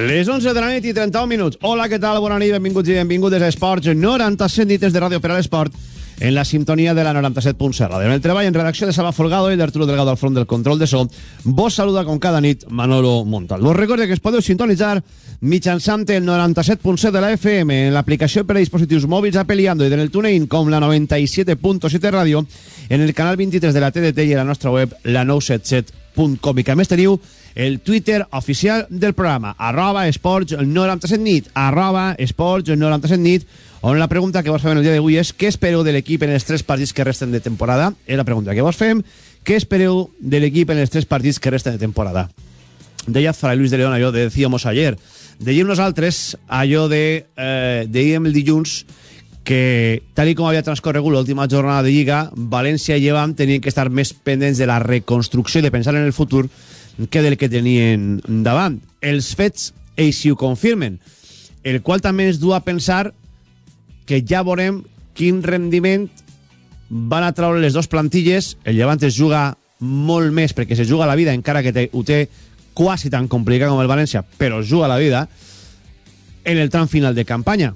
Les 11 de la nit i 31 minuts. Hola, què tal? Bona nit, benvinguts i benvingudes a Esports 97 nites de Ràdio per a l'Esport en la sintonia de la 97.7 Ràdio. En el treball en redacció de Salva Folgado i d'Arturo Delgado al front del control de so, vos saluda com cada nit Manolo Montal. Vos recorde que es podeu sintonitzar mitjançant el 97.7 de la FM en l'aplicació per a dispositius mòbils Apple i Android en el TuneIn com la 97.7 Ràdio en el canal 23 de la TDT i a la nostra web la 977.com i que a més teniu el Twitter oficial del programa, arroba esports 97 nit, arroba esports 97 nit, on la pregunta que vos fem el dia d'avui és què espereu de l'equip en els tres partits que resten de temporada? És la pregunta que vos fem. Què espereu de l'equip en els tres partits que resten de temporada? Deia Fray Luis de León allò de decíamos ayer. Dèiem nosaltres allò de... Eh, dèiem el dilluns que, tal i com havia transcorregut l'última jornada de Lliga, València i Llevant tenien que estar més pendents de la reconstrucció i de pensar en el futur que del que tenien davant. Els fets ells ho confirmen, el qual també ens du a pensar que ja veurem quin rendiment van a treure les dues plantilles. El Llevant es juga molt més perquè se juga la vida, encara que ho té quasi tan complicat com el València, però es juga la vida en el tram final de campanya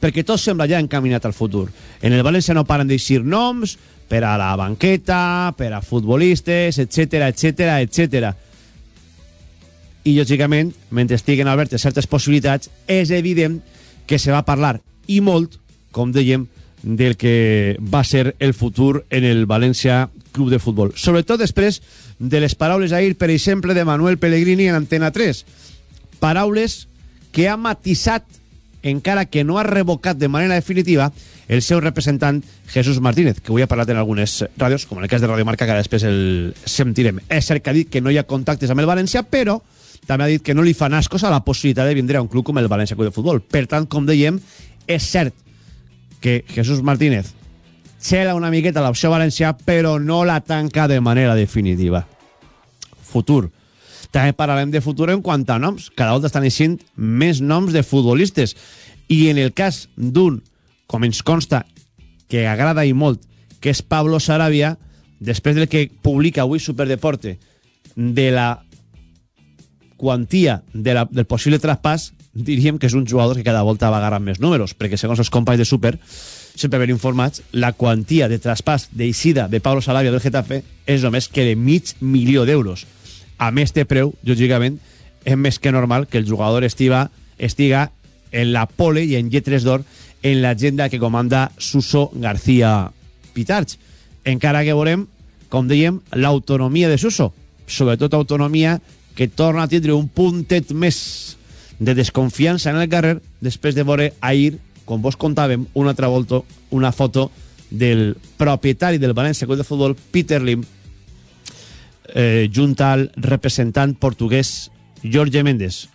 perquè tot sembla ja encaminat al futur. En el València no paren d'eixir noms per a la banqueta, per a futbolistes, etc etc etc. I, lògicament, mentre estiguen obertes certes possibilitats, és evident que se va parlar, i molt, com dèiem, del que va ser el futur en el València Club de Futbol. Sobretot després de les paraules ahir, per exemple, de Manuel Pellegrini en Antena 3. Paraules que ha matisat encara que no ha revocat de manera definitiva el seu representant Jesús Martínez, que avui ha parlat en algunes ràdios, com en el cas de Radio Marca, que després el sentirem. És cert que ha dit que no hi ha contactes amb el València, però també ha dit que no li fan ascos a la possibilitat de vindre a un club com el València Club de Futbol. Per tant, com dèiem, és cert que Jesús Martínez xela una miqueta l'opció València, però no la tanca de manera definitiva. Futur. També parlarem de futur en quant a noms. Cada volta estan eixint més noms de futbolistes. I en el cas d'un, com ens consta, que agrada i molt, que és Pablo Sarabia, després del que publica avui Superdeporte, de la quantia de la, del possible traspàs, diríem que és un jugador que cada volta va agarrant més números, perquè segons els companys de Super, sempre ben informats, la quantia de traspàs d'eixida de Pablo Sarabia del Getafe és només que de mig milió d'euros a més de preu, lògicament, és més que normal que el jugador estiva, estiga en la pole i en lletres d'or en l'agenda que comanda Suso García Pitarch. Encara que veurem, com dèiem, l'autonomia de Suso, sobretot autonomia que torna a tindre un puntet més de desconfiança en el carrer després de veure ahir, com vos contàvem, una altra volta, una foto del propietari del València Club de Futbol, Peter Lim, eh, junt al representant portuguès Jorge Méndez.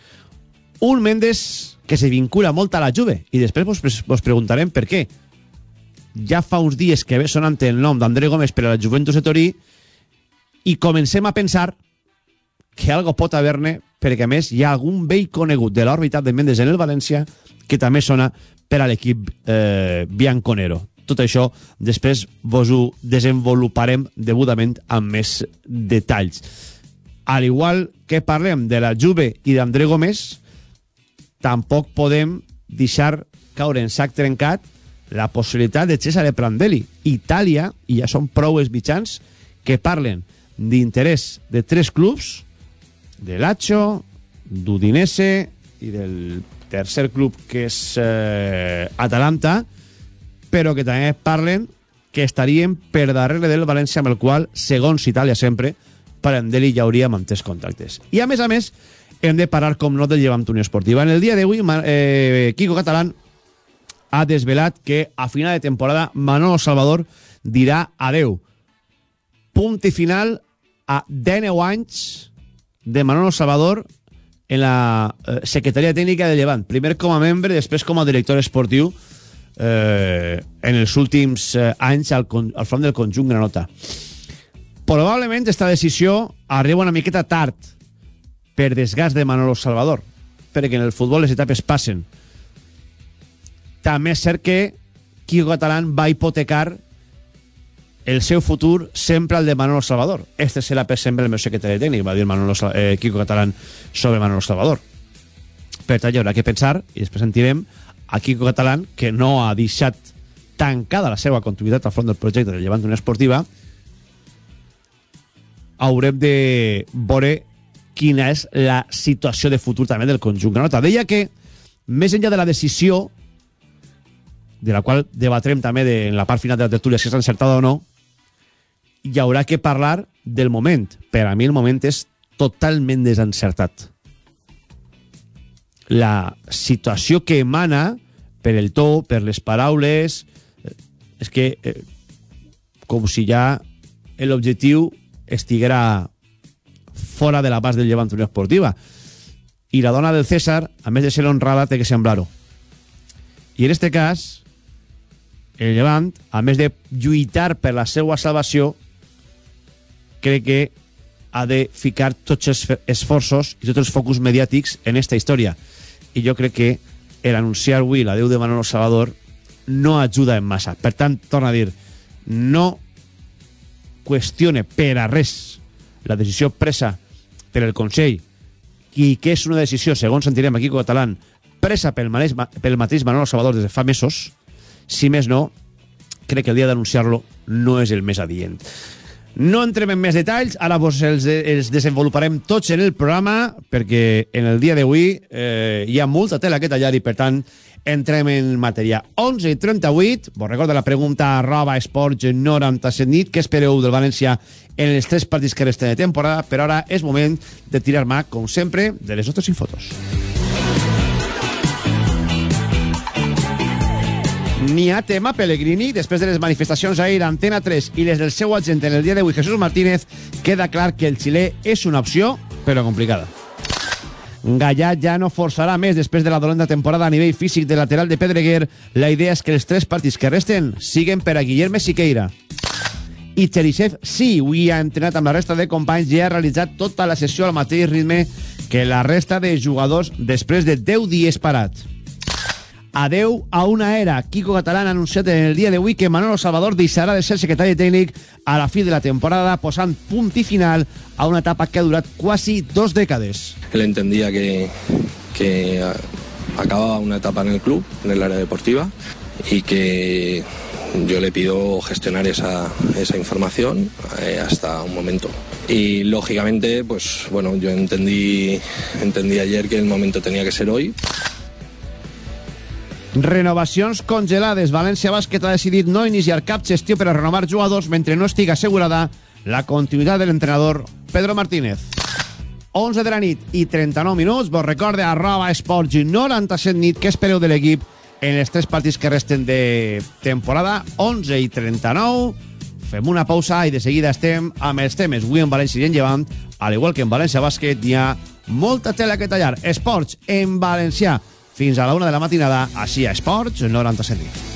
Un Méndez que se vincula molt a la Juve i després vos, vos preguntarem per què. Ja fa uns dies que ve sonant el nom d'André Gómez per a la Juventus de Torí i comencem a pensar que algo pot haver-ne perquè a més hi ha algun vell conegut de l'òrbita de Méndez en el València que també sona per a l'equip eh, bianconero tot això després vos ho desenvoluparem debutament amb més detalls. Al igual que parlem de la Juve i d'André Gómez, tampoc podem deixar caure en sac trencat la possibilitat de Cesare Prandelli. Itàlia, i ja són prou els mitjans, que parlen d'interès de tres clubs, de Lazio, d'Udinese i del tercer club que és eh, Atalanta, però que també parlen que estaríem per darrere del València amb el qual, segons Itàlia sempre, Prandelli ja hauria mantès contactes. I a més a més, hem de parar com no del llevant Unió Esportiva. En el dia d'avui, eh, Kiko Catalán ha desvelat que a final de temporada Manolo Salvador dirà adeu. Punt i final a 19 anys de Manolo Salvador en la eh, Secretaria Tècnica de Llevant. Primer com a membre, després com a director esportiu eh, en els últims eh, anys al, al front del conjunt Granota. Probablement esta decisió arriba una miqueta tard per desgast de Manolo Salvador, perquè en el futbol les etapes passen. També és cert que Quico Catalán va hipotecar el seu futur sempre al de Manolo Salvador. Este serà per sempre el meu secretari tècnic, va dir Manolo, eh, Quico Catalán sobre Manolo Salvador. Per tant, hi haurà que pensar, i després sentirem, a Quico Catalán, que no ha deixat tancada la seva continuïtat al front del projecte de Llevant Unió Esportiva, haurem de veure quina és la situació de futur també del conjunt Granota. Deia que, més enllà de la decisió, de la qual debatrem també de, en la part final de la tertúlia si és encertada o no, hi haurà que parlar del moment. Per a mi el moment és totalment desencertat. La situació que emana per el to, per les paraules, eh, és que eh, com si ja l'objectiu estiguera fora de la base del llevant Unió Esportiva. I la dona del César, a més de ser honrada, té que semblar-ho. I en este cas, el llevant, a més de lluitar per la seva salvació, crec que ha de ficar tots els esforços i tots els focus mediàtics en esta història. I jo crec que l'anunciar avui la Déu de Manolo Salvador no ajuda en massa. Per tant, torna a dir, no qüestione per a res la decisió presa per el Consell i que és una decisió, segons sentirem aquí Catalán, presa pel, maneix, pel mateix Manolo Salvador des de fa mesos, si més no, crec que el dia d'anunciar-lo no és el més adient. No entrem en més detalls, ara vos els, els desenvoluparem tots en el programa, perquè en el dia d'avui eh, hi ha molta tela que tallar i, per tant, entrem en matèria. 11 i 38, vos recordo la pregunta arroba esports 97 nit, què espereu del València en els tres partits que resten de temporada, però ara és moment de tirar mà, com sempre, de les nostres infotos. N'hi ha tema Pellegrini després de les manifestacions ahir a Antena 3 i les del seu agent en el dia d'avui Jesús Martínez queda clar que el xilè és una opció però complicada. Gallà ja no forçarà més després de la dolenta temporada a nivell físic de lateral de Pedreguer. La idea és que els tres partits que resten siguen per a Guillerme Siqueira. I Cherisev sí, avui ha entrenat amb la resta de companys i ha realitzat tota la sessió al mateix ritme que la resta de jugadors després de 10 dies parats adeu a una era. Kiko Catalán anunciat en el dia d'avui que Manolo Salvador deixarà de ser secretari tècnic a la fi de la temporada, posant punt i final a una etapa que ha durat quasi dos dècades. Él entendía que, que acababa una etapa en el club, en el área deportiva, y que yo le pido gestionar esa, esa información eh, hasta un momento. Y lógicamente, pues bueno, yo entendí, entendí ayer que el momento tenía que ser hoy. Renovacions congelades. València Bàsquet ha decidit no iniciar cap gestió per a renovar jugadors mentre no estigui assegurada la continuïtat de l'entrenador Pedro Martínez. 11 de la nit i 39 minuts. Vos recorde arroba esports 97 nit que espereu de l'equip en els tres partits que resten de temporada. 11 i 39. Fem una pausa i de seguida estem amb els temes. Avui en València i en Llevant, al igual que en València Bàsquet, hi ha molta tela que tallar. Esports en valencià fins a la una de la matinada, així a Esports 97.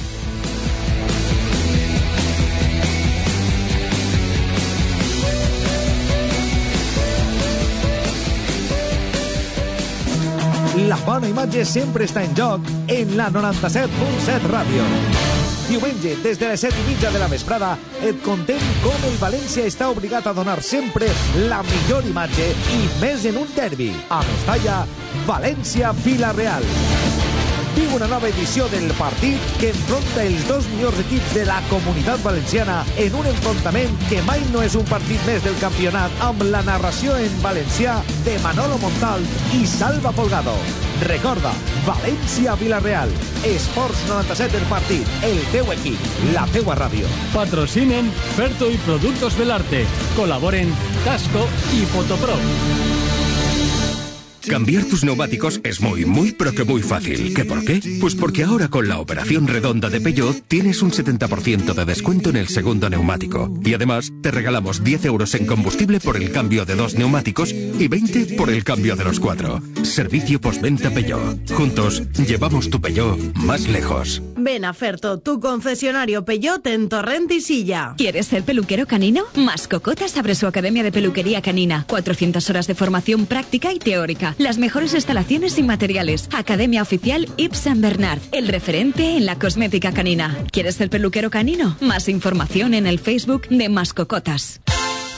La bona imatge sempre està en joc en la 97.7 Ràdio. Diumenge, des de les 7 i mitja de la vesprada, et contem com el València està obligat a donar sempre la millor imatge i més en un derbi. A Mestalla, València-Vila-real. Viu una nova edició del partit que enfronta els dos millors equips de la comunitat valenciana en un enfrontament que mai no és un partit més del campionat amb la narració en valencià de Manolo Montal i Salva Polgado. Recorda, València-Vilareal. Esports 97 el partit. El teu equip. La teua ràdio. Patrocinen Ferto y Productos Belarte. Colaboren Casco y Fotopro. Cambiar tus neumáticos es muy, muy, pero que muy fácil. ¿Qué por qué? Pues porque ahora con la operación redonda de Peugeot tienes un 70% de descuento en el segundo neumático. Y además te regalamos 10 euros en combustible por el cambio de dos neumáticos y 20 por el cambio de los cuatro. Servicio postventa Peugeot. Juntos llevamos tu Peugeot más lejos. Ven a Ferto, tu concesionario Peugeot en Torrent y Silla. ¿Quieres ser peluquero canino? Mascocotas abre su academia de peluquería canina. 400 horas de formación práctica y teórica. Las mejores instalaciones y materiales. Academia oficial Yves Saint Bernard, el referente en la cosmética canina. ¿Quieres ser peluquero canino? Más información en el Facebook de Mascocotas.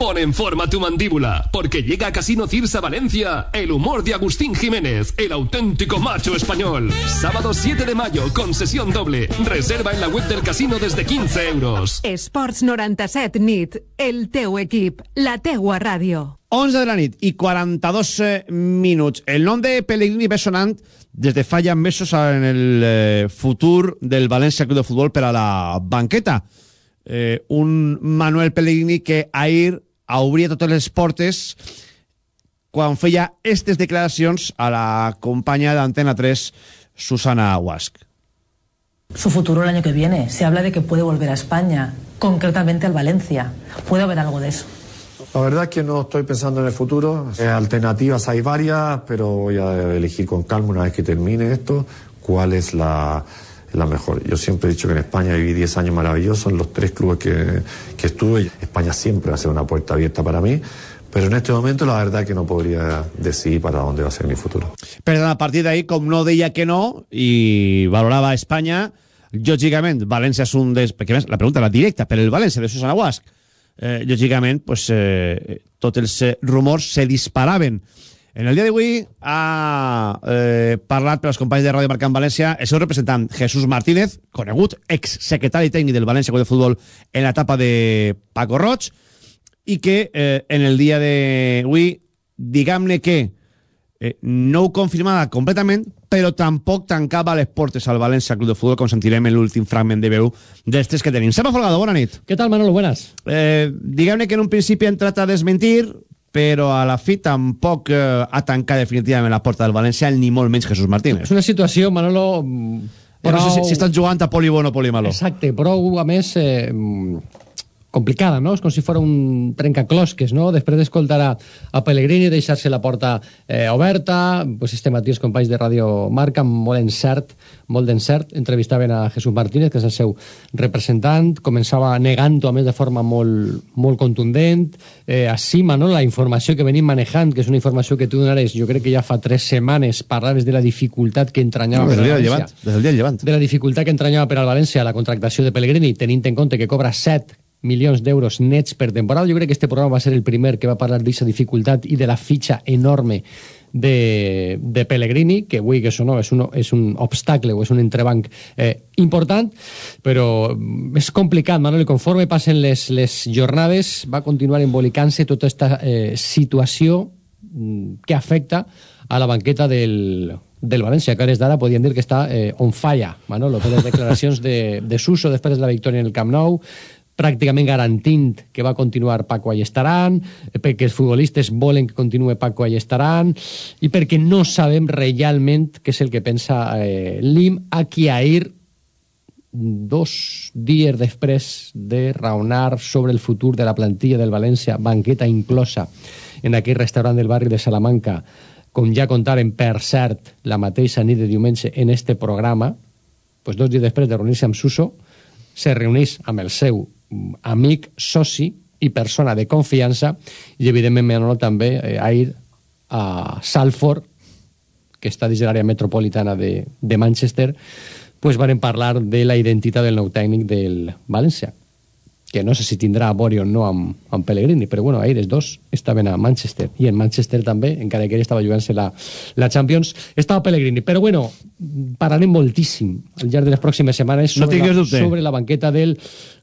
Pon en forma tu mandíbula, porque llega a Casino Cirsa Valencia el humor de Agustín Jiménez, el auténtico macho español. Sábado 7 de mayo, con sesión doble. Reserva en la web del casino desde 15 euros. Esports 97 nit, el teu equip, la teua ràdio. 11 de la nit i 42 eh, minuts. El nom de Pellegrini ve sonant des de fa ja mesos en el eh, futur del València Club de Futbol per a la banqueta. Eh, un Manuel Pellegrini que ahir obria totes les portes quan feia aquestes declaracions a la companya d'Antena 3, Susana Huasc. Su futuro el año que viene. Se habla de que puede volver a España, concretamente al Valencia. ¿Puede haber algo de eso? La verdad es que no estoy pensando en el futuro. Alternativas hay varias, pero voy a elegir con calma una vez que termine esto cuál es la, la mejor. Yo siempre he dicho que en España viví 10 años maravillosos en los tres clubes que, que estuve. España siempre va a ser una puerta abierta para mí. Pero en este momento la verdad que no podría decidir para dónde va a ser mi futuro. Però a partir d'ahí, com no deia que no i valorava Espanya, lògicament, València és un dels... Perquè a més, la pregunta era directa per el València de Susana Guasc. Eh, lògicament, pues, eh, tots els rumors se disparaven. En el dia d'avui ha eh, parlat per als companys de Ràdio Marcant València el seu representant Jesús Martínez, conegut exsecretari tècnic del València Club de Futbol en l'etapa de Paco Roig, i que eh, en el dia d'avui, diguem-ne que eh, no ho confirmava completament, però tampoc tancava les portes al València Club de Futbol, com sentirem en l'últim fragment de veu dels tres que tenim. Seba Folgado, bona nit. ¿Qué tal, Manolo? Buenas. Eh, diguem-ne que en un principi han tratat de desmentir, però a la fi tampoc eh, ha tancat definitivament la porta del València, ni molt menys Jesús Martínez. És una situació, Manolo... Però... No sé prou- si, si estan jugant a poli bueno o poli malo. Exacte, prou, a més, eh, complicada, no? És com si fos un trencaclosques, no? Després d'escoltar a, a Pellegrini, deixar-se la porta eh, oberta, pues este matí els companys de Ràdio Marca, amb molt encert, molt d'encert, entrevistaven a Jesús Martínez, que és el seu representant, començava negant-ho, a més, de forma molt, molt contundent, eh, acima, no?, la informació que venim manejant, que és una informació que tu donares, jo crec que ja fa tres setmanes, parlaves de la dificultat que entranyava Des per al València llevant. Des del dia llevant. de la dificultat que entranyava per al València la contractació de Pellegrini, tenint en compte que cobra 7 milions d'euros nets per temporada. Jo crec que este programa va ser el primer que va parlar d'aquesta dificultat i de la fitxa enorme de, de Pellegrini, que avui que això no, és un, és un obstacle o és un entrebanc eh, important, però mm, és complicat, Manol, i conforme passen les, les jornades va continuar embolicant-se tota aquesta eh, situació mm, que afecta a la banqueta del, del València, que a d'ara podien dir que està eh, on falla, Manolo, per les declaracions de, de Suso després de la victòria en el Camp Nou, pràcticament garantint que va continuar Paco Allestaran, perquè els futbolistes volen que continue Paco Allestaran, i perquè no sabem realment què és el que pensa eh, Lim, a qui ahir dos dies després de raonar sobre el futur de la plantilla del València, banqueta inclosa en aquell restaurant del barri de Salamanca, com ja contaren, per cert, la mateixa nit de diumenge en este programa, pues dos dies després de reunir-se amb Suso, se reunís amb el seu amic, soci i persona de confiança, i evidentment Manolo també eh, ahir a Salford, que està dins de l'àrea metropolitana de, de Manchester, pues van parlar de la identitat del nou tècnic del València que no sé si tindrà a Bori o no amb, amb Pellegrini, però bueno, ahir els dos estaven a Manchester, i en Manchester també, encara que ell estava jugant-se la, la Champions, estava Pellegrini, però bueno, parlarem moltíssim al llarg de les pròximes setmanes No sobre, tingues la, sobre la banqueta del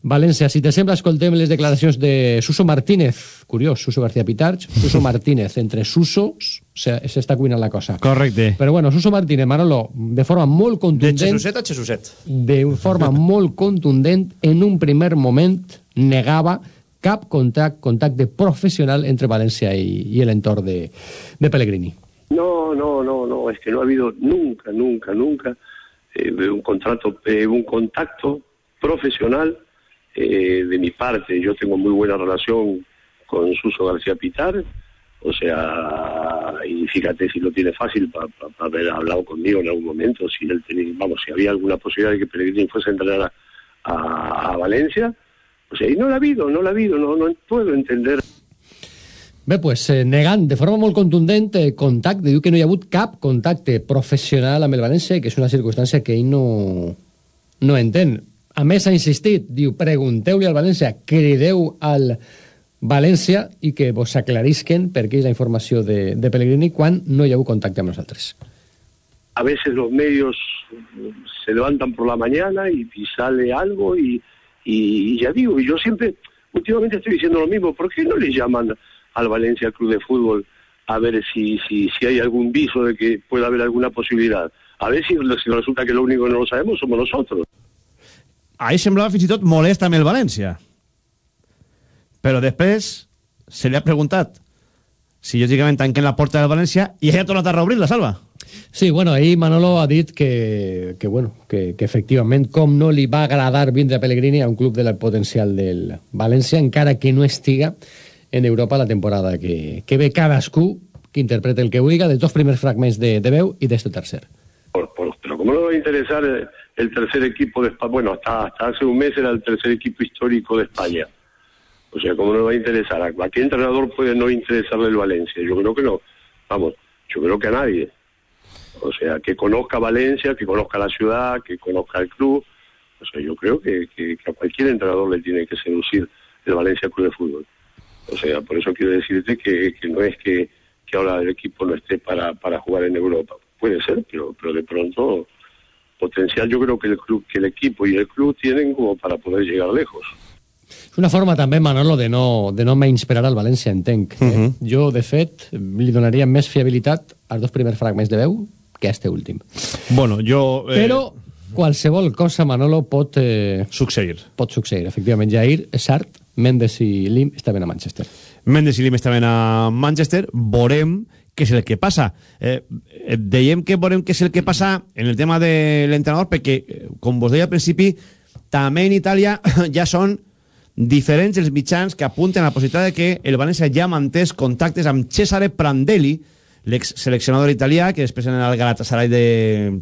València, si te sembla, escoltem les declaracions de Suso Martínez, curiós, Suso García Pitarch, Suso Martínez, entre Susos s'està cuinant la cosa. Correcte. Però bueno, Suso Martínez, Manolo, de forma molt De contundent... Jesuset a Jesuset. de forma molt contundent, en un primer moment negava cap contact, contacte professional entre València i, i l'entorn de, de Pellegrini. No, no, no, no, es que no ha habido nunca, nunca, nunca eh, un contrato, eh, un contacto profesional eh, de mi parte. Yo tengo muy buena relación con Suso García Pitar, o sea, y fíjate si lo tiene fácil para haber hablado conmigo en algún momento, si él tenía, vamos, si había alguna posibilidad de que Pellegrini fuese a entrenar a, a- a Valencia, o y no la ha habido, no la ha habido, no, no puedo entender. Bé, pues, eh, negant de forma molt contundent eh, contacte, diu que no hi ha hagut cap contacte professional amb el València, que és una circumstància que ell no, no entén. A més, ha insistit, diu, pregunteu-li al València, crideu al València i que vos aclarisquen per què és la informació de, de Pellegrini quan no hi ha hagut contacte amb nosaltres. a veces los medios se levantan por la mañana y, y sale algo y, y- y ya digo, y yo siempre, últimamente estoy diciendo lo mismo, ¿por qué no le llaman al Valencia Club de Fútbol a ver si, si, si hay algún viso de que pueda haber alguna posibilidad? A ver si, si resulta que lo único que no lo sabemos somos nosotros. Ahí semblava fins i tot molest amb el València. Però després se li ha preguntat si lògicament tanquen la porta del València i ella ha tornat a reobrir la salva. Sí, bueno, ahir Manolo ha dit que, que, bueno, que, que efectivament com no li va agradar vindre a Pellegrini a un club del potencial del València, encara que no estiga en Europa la temporada que, que ve cadascú que interprete el que vulga, de dos primers fragments de, de veu i d'este tercer. Por- por- pero como no va a interesar el tercer equipo de España, bueno, hasta, hasta hace un mes era el tercer equipo histórico de España. O sea, ¿cómo no va a interesar? ¿A qué entrenador puede no interesarle el Valencia? Yo creo que no. Vamos, yo creo que a nadie. O sea, que conozca Valencia, que conozca la ciudad, que conozca el club. O sea, yo creo que a cualquier entrenador le tiene que seducir el Valencia Club de Fútbol. O sea, por eso quiero decirte que, que no es que, que ahora el equipo no esté para, para jugar en Europa. Puede ser, pero, pero de pronto potencial yo creo que el club, que el equipo y el club tienen como para poder llegar lejos. És una forma també, Manolo, de no, de no menysperar al València, entenc. eh? Jo, de fet, li donaria més fiabilitat als dos primers fragments de veu que a este últim. Bueno, jo... Eh, Però qualsevol cosa, Manolo, pot... Eh, succeir. Pot succeir, efectivament. Jair, és cert, Mendes i Lim estaven a Manchester. Mendes i Lim estaven a Manchester, veurem què és el que passa. Eh, eh, dèiem que veurem què és el que passa en el tema de l'entrenador, perquè, eh, com vos deia al principi, també en Itàlia ja són diferents els mitjans que apunten a la possibilitat de que el València ja mantés contactes amb Cesare Prandelli, l'ex-seleccionador italià, que després en el Galatasaray de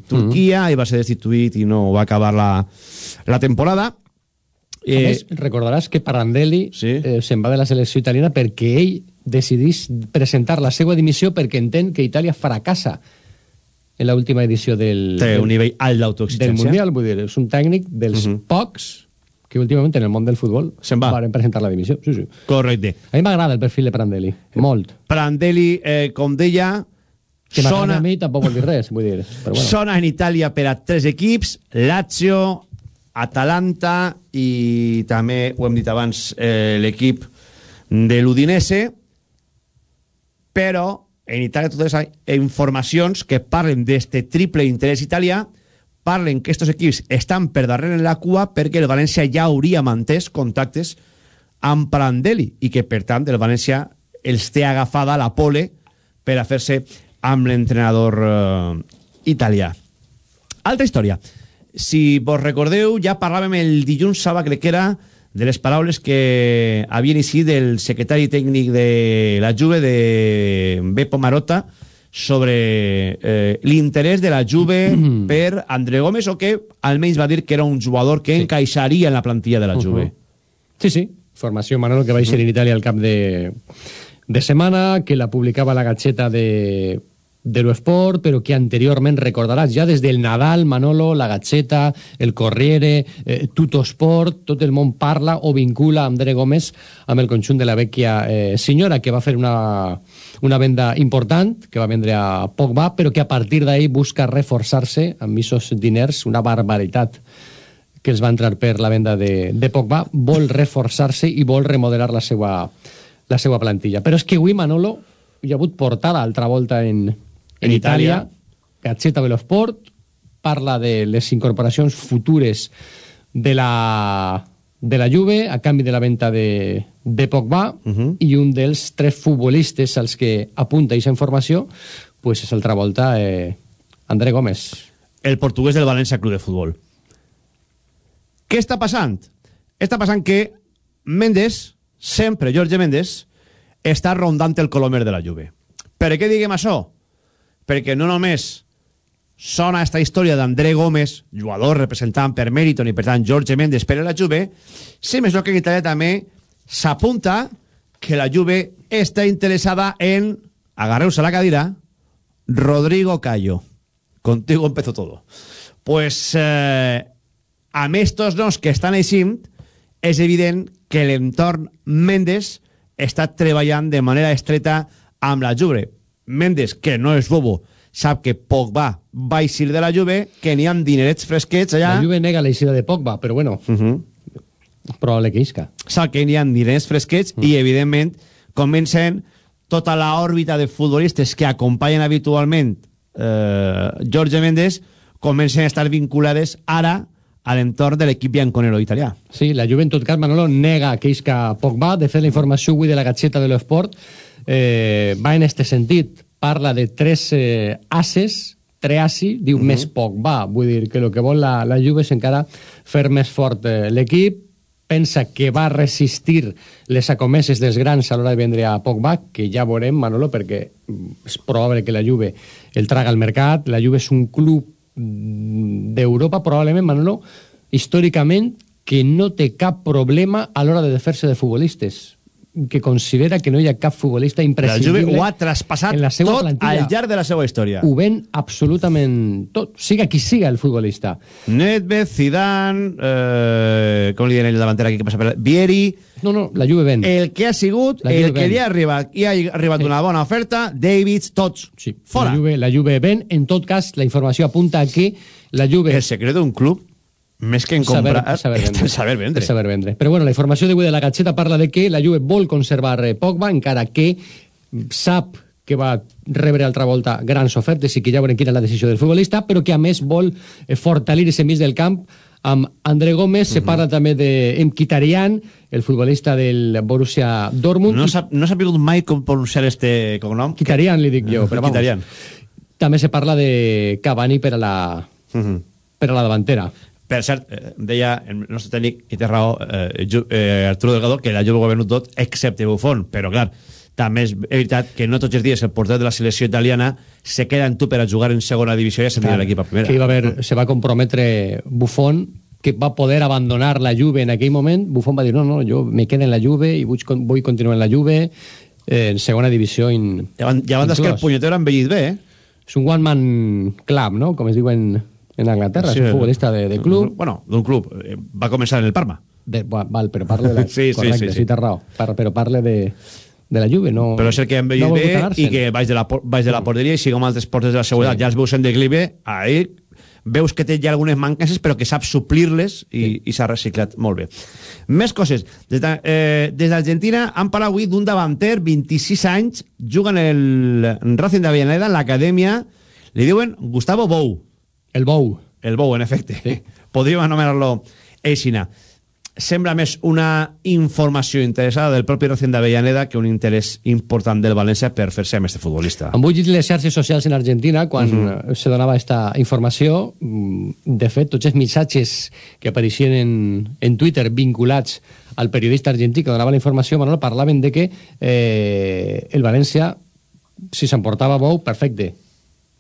Turquia i va ser destituït i no va acabar la, la temporada. Eh, a més, recordaràs que Parandelli sí. eh, se'n va de la selecció italiana perquè ell decidís presentar la seva dimissió perquè entén que Itàlia fracassa en l'última edició del, Té del, un nivell alt del d'autoexigència. Mundial, vull dir, és un tècnic dels uh -huh. pocs que últimament en el món del futbol se'n va. van presentar la dimissió. Sí, sí. Correcte. A mi m'agrada el perfil de Prandelli, molt. Prandelli, eh, com deia, Que sona, a mi tampoc vol dir res, vull dir. Però bueno. sona en Itàlia per a tres equips, Lazio, Atalanta i també, ho hem dit abans, eh, l'equip de l'Udinese, però en Itàlia totes hi ha informacions que parlen d'este triple interès italià, parlen que estos equips estan per darrere en la cua perquè el València ja hauria mantès contactes amb Prandelli i que, per tant, el València els té agafada la pole per a fer-se amb l'entrenador eh, italià. Altra història. Si vos recordeu, ja parlàvem el dilluns, Saba, crec que era, de les paraules que havia iniciat el secretari tècnic de la Juve, de Beppo Marotta, sobre eh, l'interès de la Juve per André Gómez, o que almenys va dir que era un jugador que sí. encaixaria en la plantilla de la Juve. Sí, sí, formació Manolo que va ser en Itàlia al cap de, de setmana, que la publicava la Gacheta de, de l'Esport, però que anteriorment recordaràs ja des del Nadal, Manolo, la Gacheta, el Corriere, eh, Tutosport, tot el món parla o vincula André Gómez amb el conjunt de la vecchia eh, senyora, que va fer una, una venda important, que va vendre a Pogba, però que a partir d'ahí busca reforçar-se amb aquests diners, una barbaritat que els va entrar per la venda de, de Pogba, vol reforçar-se i vol remodelar la seva, la seva plantilla. Però és que avui, Manolo, hi ha hagut portada altra volta en, en, En Itàlia, Itàlia. Gazzetta dello Sport, parla de les incorporacions futures de la, de la Juve a canvi de la venda de, de Pogba i un dels tres futbolistes als que apunta aquesta informació pues és altra volta eh, André Gómez. el portuguès del València Club de Futbol. Què està passant? Està passant que Mendes, sempre Jorge Mendes, està rondant el colomer de la Juve. Per què diguem això? Perquè no només sona esta història d'André Gómez, jugador representant per Meriton i per tant Jorge Mendes per a la Juve, si més no que en Itàlia també s'apunta que la Juve està interessada en, agarreu-se a la cadira, Rodrigo Cayo. Contigo empezó todo. Pues, eh, amb estos noms que estan eixint, és evident que l'entorn Mendes està treballant de manera estreta amb la Juve. Mendes, que no és bobo, sap que Pogba va eixir de la Juve, que n'hi ha dinerets fresquets allà... La Juve nega la eixida de Pogba, però bueno, Uh -huh. Probable que isca. sap que n'hi ha diners fresquets i, evidentment, comencen tota la òrbita de futbolistes que acompanyen habitualment eh, Jorge Mendes comencen a estar vinculades ara a l'entorn de l'equip bianconero italià. Sí, la Juve en tot cas, Manolo, nega que isca Pogba. De fet, la informació avui de la Gazzetta de l'Esport eh, va en este sentit. Parla de tres eh, ases, treasi, diu uh -huh. més Pogba. Vull dir que el que vol la, la Juve és encara fer més fort eh, l'equip, pensa que va resistir les acomeses dels grans a l'hora de vendre a Pogba, que ja veurem, Manolo, perquè mm, és probable que la Juve el traga al mercat. La Juve és un club mm, d'Europa, probablement, Manolo, històricament, que no té cap problema a l'hora de fer-se de futbolistes que considera que no hi ha cap futbolista La imprescindible Juve ho ha traspassat la tot plantilla. al llarg de la seva història. Ho ven absolutament tot, siga qui siga el futbolista. Nedved, Zidane, eh, com li diuen el davanter aquí que passa per... la- Vieri... No, no, la Juve ven. El que ha sigut, La el que ven. li ha arribat, i ha arribat una bona oferta, Davids, tots. Sí, Fora. La Juve, la Juve ven. En tot cas, la informació apunta a que la Juve... El secret d'un club, més que en saber, comprar, saber és vendre. en saber vendre. Saber vendre. Però bueno, la informació d'avui de la Gazzetta parla de que la Juve vol conservar eh, Pogba, encara que sap que va rebre altra volta grans ofertes i que ja veurem quina és la decisió del futbolista, però que a més vol eh, fortalir ese mig del camp amb André Gómez, se parla també de Mkhitaryan, el futbolista del Borussia Dortmund. No s'ha no sabut mai com pronunciar este cognom. Mkhitaryan, li dic jo, però vamos. També se parla de Cavani per a la, Mhm. per a la davantera. Per cert, eh, deia el nostre tècnic, i té raó, eh, eh, Arturo Delgado, que la Juve ho ha venut tot, excepte Buffon. Però, clar, també és veritat que no tots els dies el porter de la selecció italiana se queda en tu per a jugar en segona divisió i ascendir a l'equip a primera. que iba a haver, se va comprometre Buffon que va poder abandonar la Juve en aquell moment Buffon va dir, no, no, jo me quedo en la Juve i vull, vull continuar en la Juve eh, en segona divisió in, Ja van, ja van que el punyetero ha envellit bé, eh? és un one-man club, no? com es diu en, Anglaterra, Sí, és un futbolista de, de club Bueno, d'un club. Eh, Va començar en el Parma. de, va- val, però parle de la, Sí, sí, correcte, sí, sí. sí, té raó, Par, però parle de, de la Juve no, Però és el que ha envellit no bé i que baix de la, baix de la porteria i sigue amb altres portes de la seguretat. Sí. Ja els veus en declive, ahí veus que té ja algunes mancances però que sap suplir-les i, i s'ha reciclat molt bé. Més coses. Des de- eh, d'Argentina han parlat avui d'un davanter, 26 anys, juga en el Racing de Avellaneda, en l'acadèmia, li diuen Gustavo Bou. El Bou. El Bou, en efecte. Sí. Podríem anomenar-lo Eixina. Sembla més una informació interessada del propi Racing d'Avellaneda que un interès important del València per fer-se amb este futbolista. Han bullit les xarxes socials en Argentina quan uh Mhm. -huh. se donava esta informació. Mm, De fet, tots els missatges que apareixien en, en Twitter vinculats al periodista argentí que donava la informació, Manolo, parlaven de que eh, el València, si s'emportava Bou, perfecte,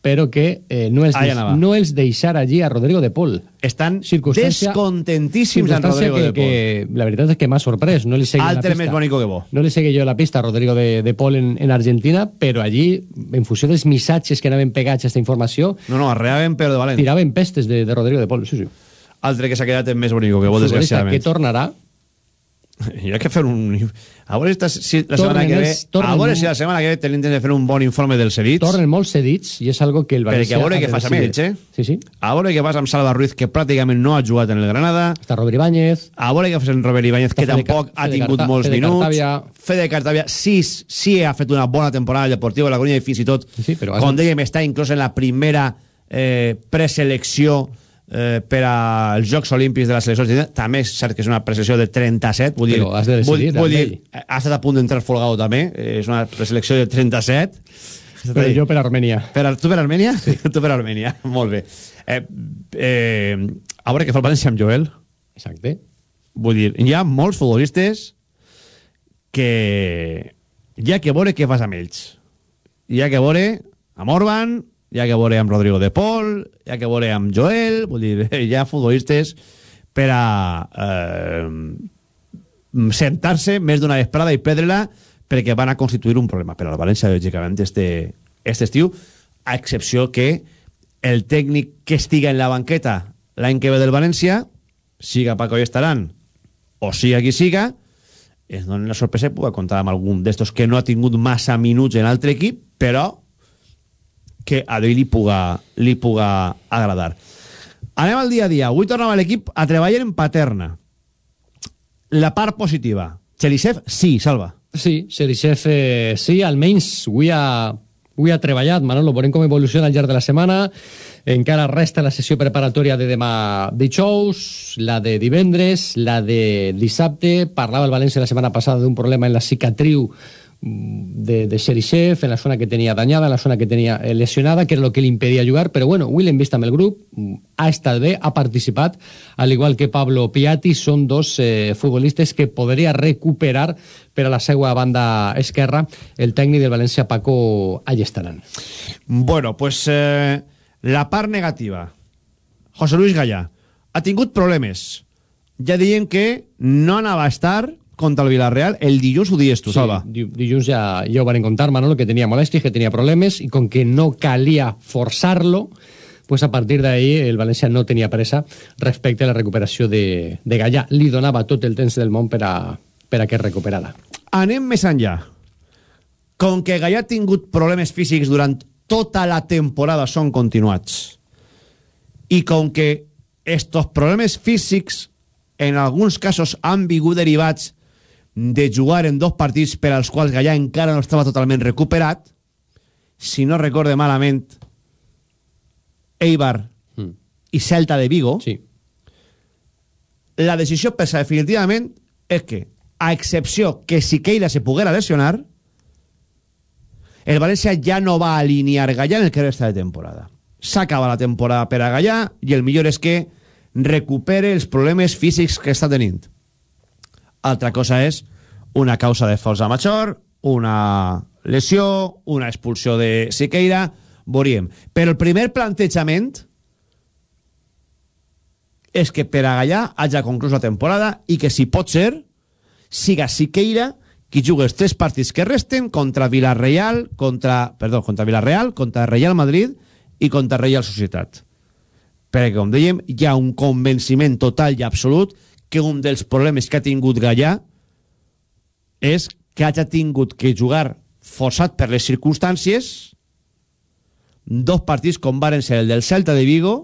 però que eh, no, els deix, no els deixar allí a Rodrigo de Pol. Estan descontentíssims amb circumstància Rodrigo que, de Pol. que la veritat és que m'ha sorprès. No li Altre més bonico que bo. No li seguia jo la pista a Rodrigo de, de Pol en, en Argentina, però allí, en funció dels missatges que anaven pegats a aquesta informació, No, no, arreaven però de valent. tiraven pestes de, de Rodrigo de Pol. Sí, sí. Altre que s'ha quedat en més bonico que bo, desgraciadament. que tornarà hi ha que fer un... A veure, esta, si la setmana que ve, tornen a veure si la setmana que ve tenim de fer un bon informe dels cedits. Tornen molt cedits i és algo que el València... Perquè a veure què fas amb ells, eh? Sí, sí. A veure què passa amb Salva Ruiz, que pràcticament no ha jugat en el Granada. Està Robert Ibáñez. A veure què fas amb Robert Ibáñez, que tampoc ha tingut Carta- molts Fede minuts. Cartavia. Fede Cartavia sí, sí ha fet una bona temporada al Deportiu de la Coruña i fins i tot, Sí, però has- com dèiem, està inclòs en la primera eh, preselecció eh, per als Jocs Olímpics de la selecció argentina. També és cert que és una preselecció de 37, vull dir, Però has de decidir, vull, vull dir ha estat a punt d'entrar Folgado també, eh, és una preselecció de 37. Però jo per Armènia. Per, tu per Armènia? Sí. tu per Armènia, molt bé. Eh, eh, a veure què fa el València amb Joel. Exacte. Vull dir, hi ha molts futbolistes que hi ha que veure què fas amb ells. Hi ha que veure amb Orban, hi ha que veure amb Rodrigo de Paul, hi ha que veure amb Joel, vull dir, hi ha futbolistes per a eh, sentar-se més d'una vesprada i perdre-la perquè van a constituir un problema per al València, lògicament, este, este estiu, a excepció que el tècnic que estiga en la banqueta l'any que ve del València, siga Paco i estaran, o siga qui siga, es donen la sorpresa i puga comptar amb algun d'estos que no ha tingut massa minuts en altre equip, però que a ell li puga, li puga agradar. Anem al dia a dia. Avui tornava l'equip a treballar en Paterna. La part positiva. Cherisev, sí, salva. Sí, Xerixef, eh, sí, almenys avui ha, avui ha treballat, Manolo, veurem com evoluciona al llarg de la setmana, encara resta la sessió preparatòria de demà dijous, la de divendres, la de dissabte, parlava el València la setmana passada d'un problema en la cicatriu de, de Xerixef, en la zona que tenia danyada, en la zona que tenia eh, lesionada, que era el que li impedia jugar, però bueno, avui l'hem vist amb el grup, mm, ha estat bé, ha participat, al igual que Pablo Piatti, són dos eh, futbolistes que podria recuperar per a la seva banda esquerra el tècnic del València, Paco Allestaran. Bueno, pues eh, la part negativa. José Luis Gallà ha tingut problemes. Ja dient que no anava a estar contra el Villarreal. El dilluns ho dies tu, Salva. di- dilluns ja, ja ho van contar, Manolo, que tenia molèsties, que tenia problemes, i com que no calia forçar-lo, pues a partir d'ahí el València no tenia pressa respecte a la recuperació de, de Gallà. Li donava tot el temps del món per a, per a que es recuperara. Anem més enllà. Com que Gallà ha tingut problemes físics durant tota la temporada són continuats i com que estos problemes físics en alguns casos han vingut derivats de jugar en dos partits per als quals Gallà encara no estava totalment recuperat, si no recorde malament, Eibar Mm. i Celta de Vigo, Sí. la decisió pesa definitivament és que, a excepció que Siqueira se poguera lesionar, el València ja no va alinear Gallà en el que resta de temporada. S'acaba la temporada per a Gallà i el millor és que recupere els problemes físics que està tenint. Altra cosa és una causa de força major, una lesió, una expulsió de Siqueira, veuríem. Però el primer plantejament és que per a Gallà hagi conclús la temporada i que, si pot ser, siga Siqueira qui jugui els tres partits que resten contra Villarreal, contra, perdó, contra Villarreal, contra Real Madrid i contra Real Societat. Perquè, com dèiem, hi ha un convenciment total i absolut que un dels problemes que ha tingut Gallà és que hagi tingut que jugar forçat per les circumstàncies dos partits com varen ser el del Celta de Vigo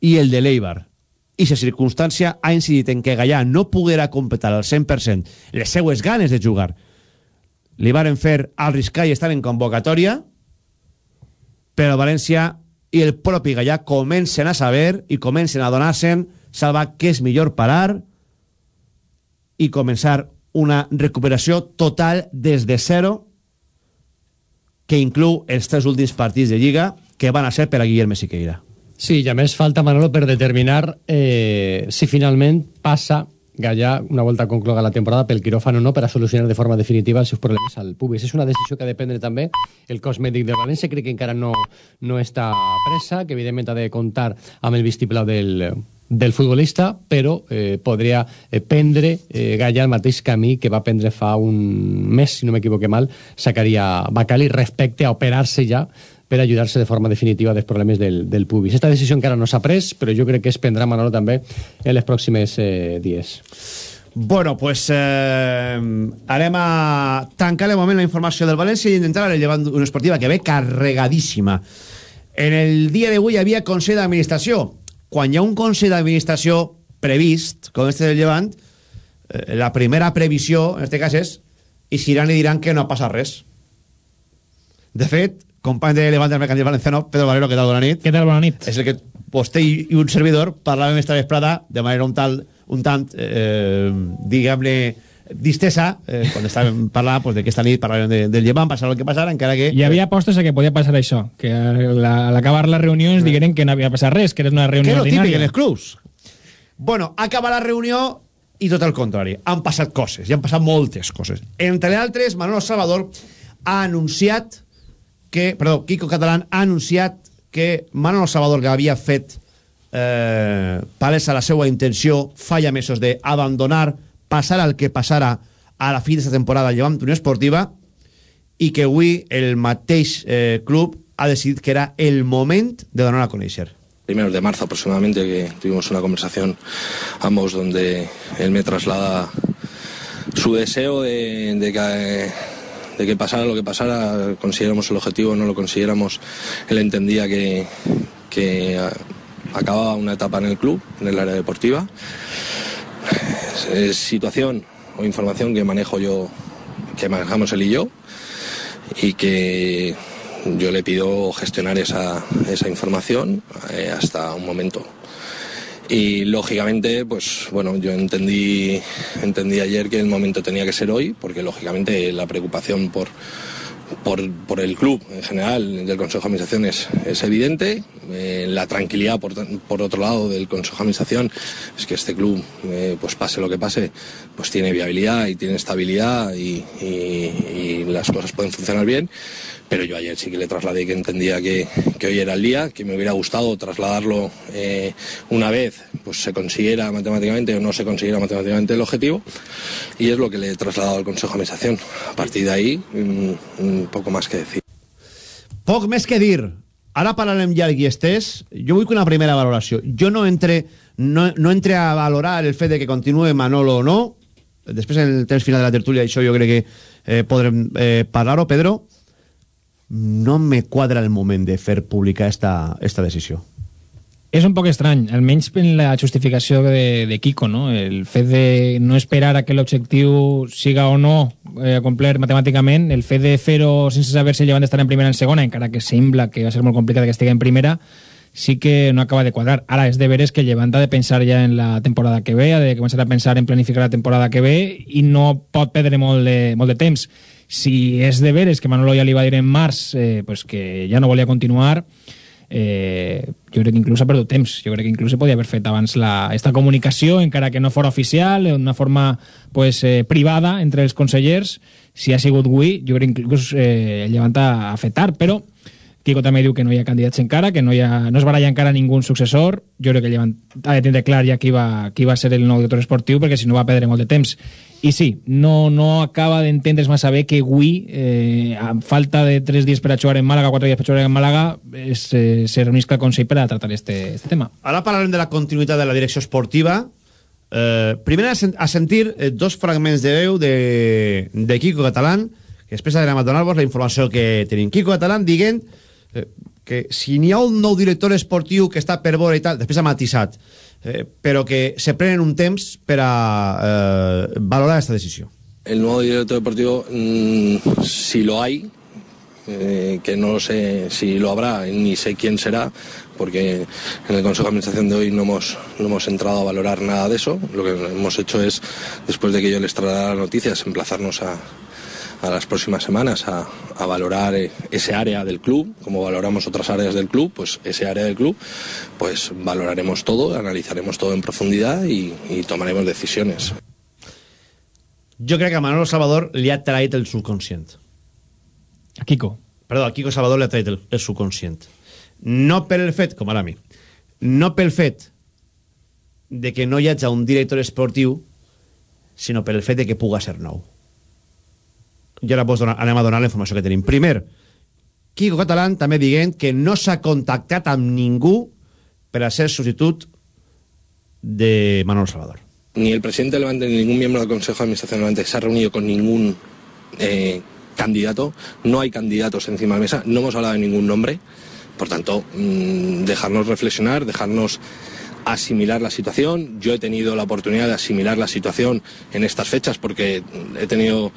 i el de l'Eibar. I la circumstància ha incidit en que Gallà no poguera completar al 100% les seues ganes de jugar. Li varen fer al riscar i estar en convocatòria, però València i el propi Gallà comencen a saber i comencen a donar-se'n, salvar que és millor parar i començar una recuperació total des de zero que inclou els tres últims partits de Lliga que van a ser per a Guillermo Siqueira. Sí, i a més falta, Manolo, per determinar eh, si finalment passa Gallà una volta concloga la temporada pel quiròfan o no per a solucionar de forma definitiva els seus problemes al pubis. És una decisió que ha de prendre també el cos mèdic de València, crec que encara no, no està presa, que evidentment ha de comptar amb el vistiplau del, del futbolista, però eh, podria eh, prendre eh, Gallà el mateix camí que va prendre fa un mes, si no m'equivoque mal, Zacaria Bacali respecte a operar-se ja per ajudar-se de forma definitiva dels problemes del, del pubis. Esta decisió encara no s'ha pres, però jo crec que es prendrà, Manolo, també en les pròximes eh, dies. Bueno, pues eh, anem a tancar de moment la informació del València i intentar ara llevant una esportiva que ve carregadíssima. En el dia d'avui hi havia Consell d'Administració. Quan hi ha un Consell d'Administració previst, com este del Llevant, eh, la primera previsió, en este cas, és i iran i diran que no ha passat res. De fet, company de Levante del Mercantil Valenciano, Pedro Valero, què tal? Bona nit. Què tal? Bona nit. És el que vostè i un servidor parlàvem esta vesprada de manera un tal un tant, eh, diguem-ne, distesa, eh, quan estàvem parlant pues, d'aquesta nit, parlàvem de, del Llevant, passar el que passara, encara que... Hi havia apostes a que podia passar això, que la, a l'acabar la reunió ens digueren que no havia passat res, que era una que reunió és lo típic ordinària. en els clubs. Bueno, acaba la reunió i tot el contrari. Han passat coses, i han passat moltes coses. Entre altres, Manolo Salvador ha anunciat que... Perdó, Kiko Catalán ha anunciat que Manolo Salvador, que havia fet eh, palesa la seva intenció fa ja mesos d'abandonar, passar el que passara a la fi d'aquesta temporada llevant Unió Esportiva i que avui el mateix eh, club ha decidit que era el moment de donar a conèixer. primeros de marzo aproximadamente que tuvimos una conversación ambos donde él me traslada su deseo de, de que de que pasara lo que pasara, consiguiéramos el objetivo o no lo consiguiéramos, él entendía que, acababa una etapa en el club, en el área deportiva. Es, situación o información que manejo yo, que manejamos él y yo, y que yo le pido gestionar esa, esa información eh, hasta un momento. Y lógicamente, pues bueno, yo entendí, entendí ayer que el momento tenía que ser hoy, porque lógicamente la preocupación por, por, por el club en general, del Consejo de Administración, es, es evidente. Eh, la tranquilidad, por, por otro lado, del Consejo de Administración es que este club, eh, pues pase lo que pase, pues tiene viabilidad y tiene estabilidad y, y- y las cosas pueden funcionar bien. Pero yo ayer sí que le trasladé que entendía que, hoy era el día, que me hubiera gustado trasladarlo eh, una vez, pues se consiguiera matemáticamente o no se consiguiera matemáticamente el objetivo. Y es lo que le he trasladado al Consejo de Administración. A partir de ahí, un, un poco más que decir. Poc més que dir. Ara parlarem llarg i estès. Jo vull que una primera valoració. Jo no entre, no, no entre a valorar el fet de que continue Manolo o no. Després, en el temps final de la tertúlia, això jo crec que eh, podrem eh, parlar-ho. Pedro, no me quadra el moment de fer pública esta, esta decisió. És un poc estrany, almenys en la justificació de, de Kiko, no? El fet de no esperar a que l'objectiu siga o no eh, complert matemàticament, el fet de fer-ho sense saber si Llevant estarà en primera o en segona, encara que sembla que va ser molt complicat que estigui en primera, sí que no acaba de quadrar. Ara, és de veres que Llevant de pensar ja en la temporada que ve, ha de començar a pensar en planificar la temporada que ve i no pot perdre molt de, molt de temps. Si és de veres que Manolo ja li va dir en març eh, pues que ja no volia continuar, eh, jo crec que inclús ha perdut temps jo crec que inclús podia haver fet abans la, esta comunicació, encara que no fora oficial d'una forma pues, eh, privada entre els consellers, si ha sigut avui jo crec que inclús eh, el Llevant ha, fet tard, però Kiko també diu que no hi ha candidats encara, que no, hi ha, no es baralla encara ningú successor. Jo crec que el Llevant ha de tindre clar ja qui va, qui va ser el nou director esportiu, perquè si no va perdre molt de temps. I sí, no, no acaba d'entendre's massa bé que avui, eh, a falta de tres dies per a jugar en Màlaga, quatre dies per a jugar en Màlaga, es, eh, se reunisca el Consell per a tractar este, este tema. Ara parlarem de la continuïtat de la direcció esportiva. Eh, primer a, sen a sentir eh, dos fragments de veu de, de Kiko Catalán, que després anem a donar-vos la informació que tenim. Kiko Catalán dient eh, que si n'hi ha un nou director esportiu que està per veure i tal, després ha matisat, eh, però que se prenen un temps per a eh, valorar aquesta decisió. El nuevo director deportivo, mm, si lo hay, eh, que no sé si lo habrá ni sé quién será, porque en el Consejo de Administración de hoy no hemos, no hemos entrado a valorar nada de eso. Lo que hemos hecho es, después de que yo les trasladara noticias, emplazarnos a, a las próximas semanas a, a valorar eh, ese área del club, como valoramos otras áreas del club, pues ese área del club, pues valoraremos todo, analizaremos todo en profundidad y, y tomaremos decisiones. Jo crec que a Manolo Salvador li ha traït el subconscient. A Kiko. Perdó, a Kiko Salvador li ha traït el, el. No per el fet, com ara a mi, no pel fet de que no hi hagi un director esportiu, sinó per el fet de que puga ser nou. I ara vos donar, anem a donar la informació que tenim. Primer, Kiko Catalán també dient que no s'ha contactat amb ningú per a ser substitut de Manolo Salvador. ni el presidente del Levante ni ningún miembro del Consejo de Administración del Levante se ha reunido con ningún eh, candidato. No hay candidatos encima de la mesa. No hemos hablado de ningún nombre. Por tanto, mmm, dejarnos reflexionar, dejarnos asimilar la situación. Yo he tenido la oportunidad de asimilar la situación en estas fechas porque he tenido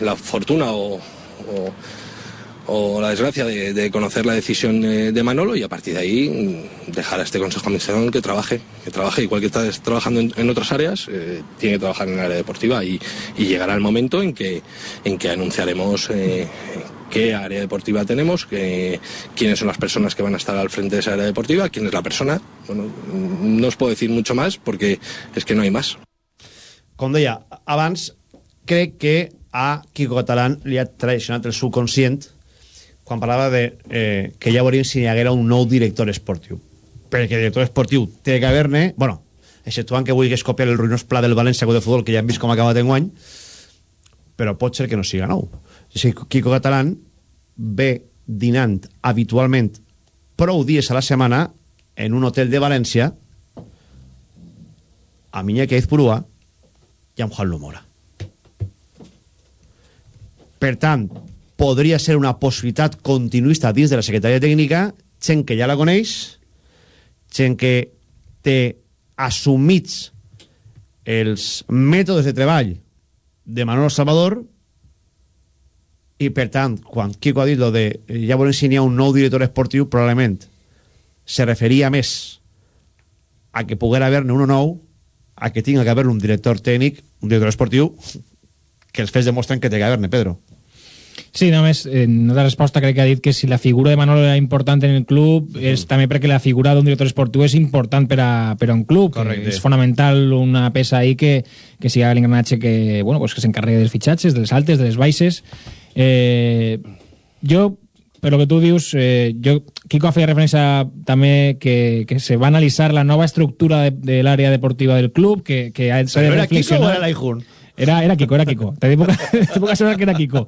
la fortuna o, o, la desgracia de, conocer la decisión de Manolo y a partir de ahí dejar a este Consejo de Administración que trabaje, que trabaje igual que está trabajando en, otras áreas, eh, tiene que trabajar en el área deportiva y, y, llegará el momento en que, en que anunciaremos eh, qué área deportiva tenemos, que, quiénes son las personas que van a estar al frente de esa área deportiva, quién es la persona. Bueno, no os puedo decir mucho más porque es que no hay más. Com deia, abans crec que a Quico Catalán li ha traicionat el subconscient quan parlava de eh, que ja veuríem si hi haguera un nou director esportiu. Perquè director esportiu té que haver-ne, bueno, exceptuant que vulguis copiar el ruïnós pla del València de futbol, que ja hem vist com ha acabat enguany, però pot ser que no siga nou. Si Quico Catalán ve dinant habitualment prou dies a la setmana en un hotel de València a Miñaki Aizpurua i amb Juan Lumora. Per tant, podria ser una possibilitat continuista dins de la secretaria tècnica, gent que ja la coneix, gent que té assumits els mètodes de treball de Manolo Salvador i per tant, quan Quico ha dit lo de ja volem si n'hi ha un nou director esportiu, probablement se referia més a que poguera haver-ne un nou a que tinga que haver un director tècnic, un director esportiu, que els fets demostren que té que haver-ne, Pedro. Sí, només, en la resposta crec que ha dit que si la figura de Manolo era important en el club mm. és també perquè la figura d'un director esportiu és important per a, per a un club. Correcte. És fonamental una peça ahí que, que siga l'engranatge que, bueno, pues que s'encarregui dels fitxatges, de les altes, de les baixes. Eh, jo, per lo que tu dius, eh, jo, Kiko feia referència també que, que se va analitzar la nova estructura de, de l'àrea deportiva del club, que, que s'ha de reflexionar... Kiko o era? Era, era Kiko, era Kiko. Te puc, te puc assegurar que era Kiko.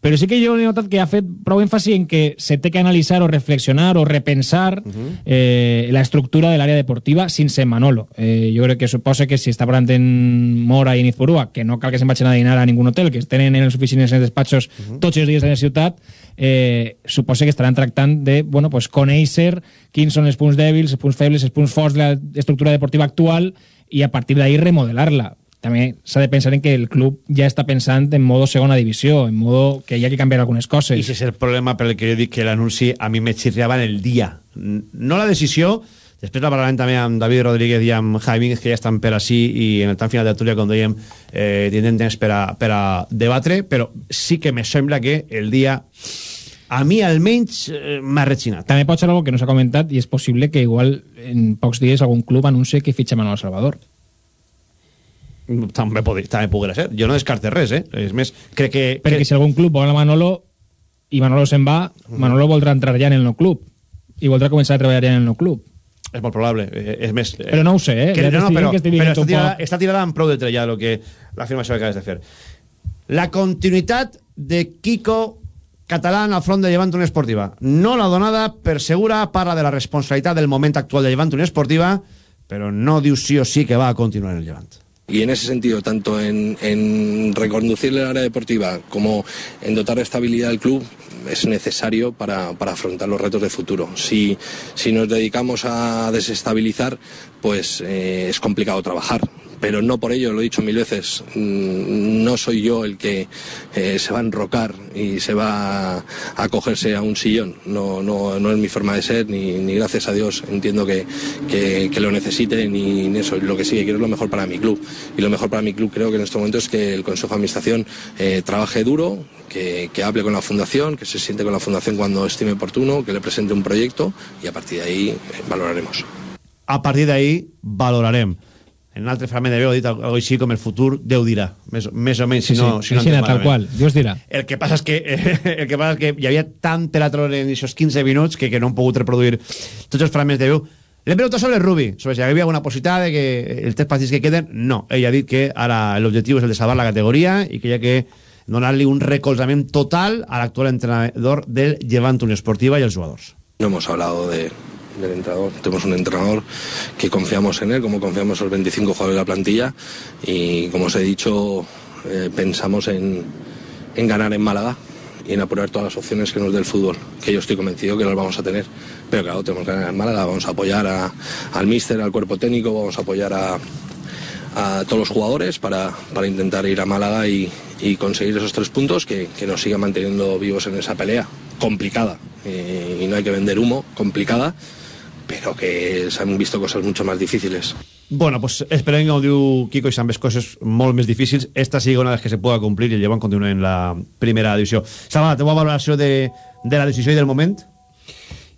Però sí que jo he notat que ha fet prou èmfasi en que se té que analitzar o reflexionar o repensar uh -huh. eh, la estructura de l'àrea deportiva sense Manolo. Eh, jo crec que suposa que si està parlant en Mora i Nizpurua, que no cal que se'n vagin a dinar a ningun hotel, que tenen en les oficines, en els despatxos, uh -huh. tots els dies de la ciutat, eh, suposa que estaran tractant de bueno, pues, conèixer quins són els punts dèbils, els punts febles, els punts forts de l'estructura deportiva actual i a partir d'ahí remodelar-la també s'ha de pensar en que el club ja està pensant en modo segona divisió, en modo que hi ha que canviar algunes coses. I ese és el problema per el que jo dic que l'anunci a mi me xirriava en el dia. No la decisió, després la parlarem també amb David Rodríguez i amb Jaime, que ja estan per així i en el tan final de tertúlia, com dèiem, eh, tindrem temps per a, per a debatre, però sí que me sembla que el dia a mi almenys eh, m'ha rechinat. També pot ser algo que no s'ha comentat i és possible que igual en pocs dies algun club anuncie que fitxa Manuel Salvador també, podria, també poguera ser. Jo no descarte res, eh? És més, crec que... Perquè que... si algun club vol a Manolo i Manolo se'n va, Manolo voldrà entrar ja en el nou club i voldrà començar a treballar ja en el nou club. És molt probable. Eh, és més... Eh, però no ho sé, eh? Que, no, no, però, que però està, tirada, està tirada amb prou de trellar lo que l'afirmació que acabes de fer. La continuïtat de Kiko Catalán al front de Llevant Unió Esportiva. No la donada per segura, parla de la responsabilitat del moment actual de Llevant Unió Esportiva, però no diu sí o sí que va a continuar en el Llevant. Y en ese sentido, tanto en, reconducir el área deportiva como en dotar de estabilidad al club, es necesario para, para afrontar los retos de futuro. Si, si nos dedicamos a desestabilizar, pues eh, es complicado trabajar pero no por ello, lo he dicho mil veces, no soy yo el que eh, se va a enrocar y se va a acogerse a un sillón. No, no, no es mi forma de ser, ni, gracias a Dios entiendo que, que, lo necesite, ni, ni eso. Lo que sí que quiero es lo mejor para mi club. Y lo mejor para mi club creo que en este momento es que el Consejo de Administración eh, trabaje duro, que, que, hable con la Fundación, que se siente con la Fundación cuando estime oportuno, que le presente un proyecto y a partir de ahí valoraremos. A partir de ahí valorarem. En un altre fragment de veu ha dit algo així com el futur Déu dirà, més, més o menys si no, sí, si no sí, tal qual, Dios dirà. El que passa és que, el que, passa és que hi havia tant telatro en aquests 15 minuts que, que no han pogut reproduir tots els fragments de veu. L'hem preguntat sobre Rubi, sobre si hi havia alguna possibilitat de que els tres partits que queden, no ell ha dit que ara l'objectiu és el de salvar la categoria i que hi ha que donar-li un recolzament total a l'actual entrenador del Llevant Unió Esportiva i els jugadors. No hemos hablado de del entrenador. Tenemos un entrenador que confiamos en él, como confiamos en los 25 jugadores de la plantilla y como os he dicho, eh, pensamos en, ganar en Málaga y en apurar todas las opciones que nos dé el fútbol, que yo estoy convencido que las vamos a tener. Pero claro, tenemos que ganar en Málaga, vamos a apoyar a- al míster, al cuerpo técnico, vamos a apoyar a, todos los jugadores para, para intentar ir a Málaga y, conseguir esos tres puntos que, nos sigan manteniendo vivos en esa pelea complicada. Eh, y no hay que vender humo, complicada, pero que se han visto cosas mucho más difíciles. Bueno, pues esperem que, com diu Kiko, i s'han vist coses molt més difícils. Esta sigui una de les que se pueda complir i el Llevant continua en la primera divisió. Salva, la teva valoració de, de la decisió i del moment?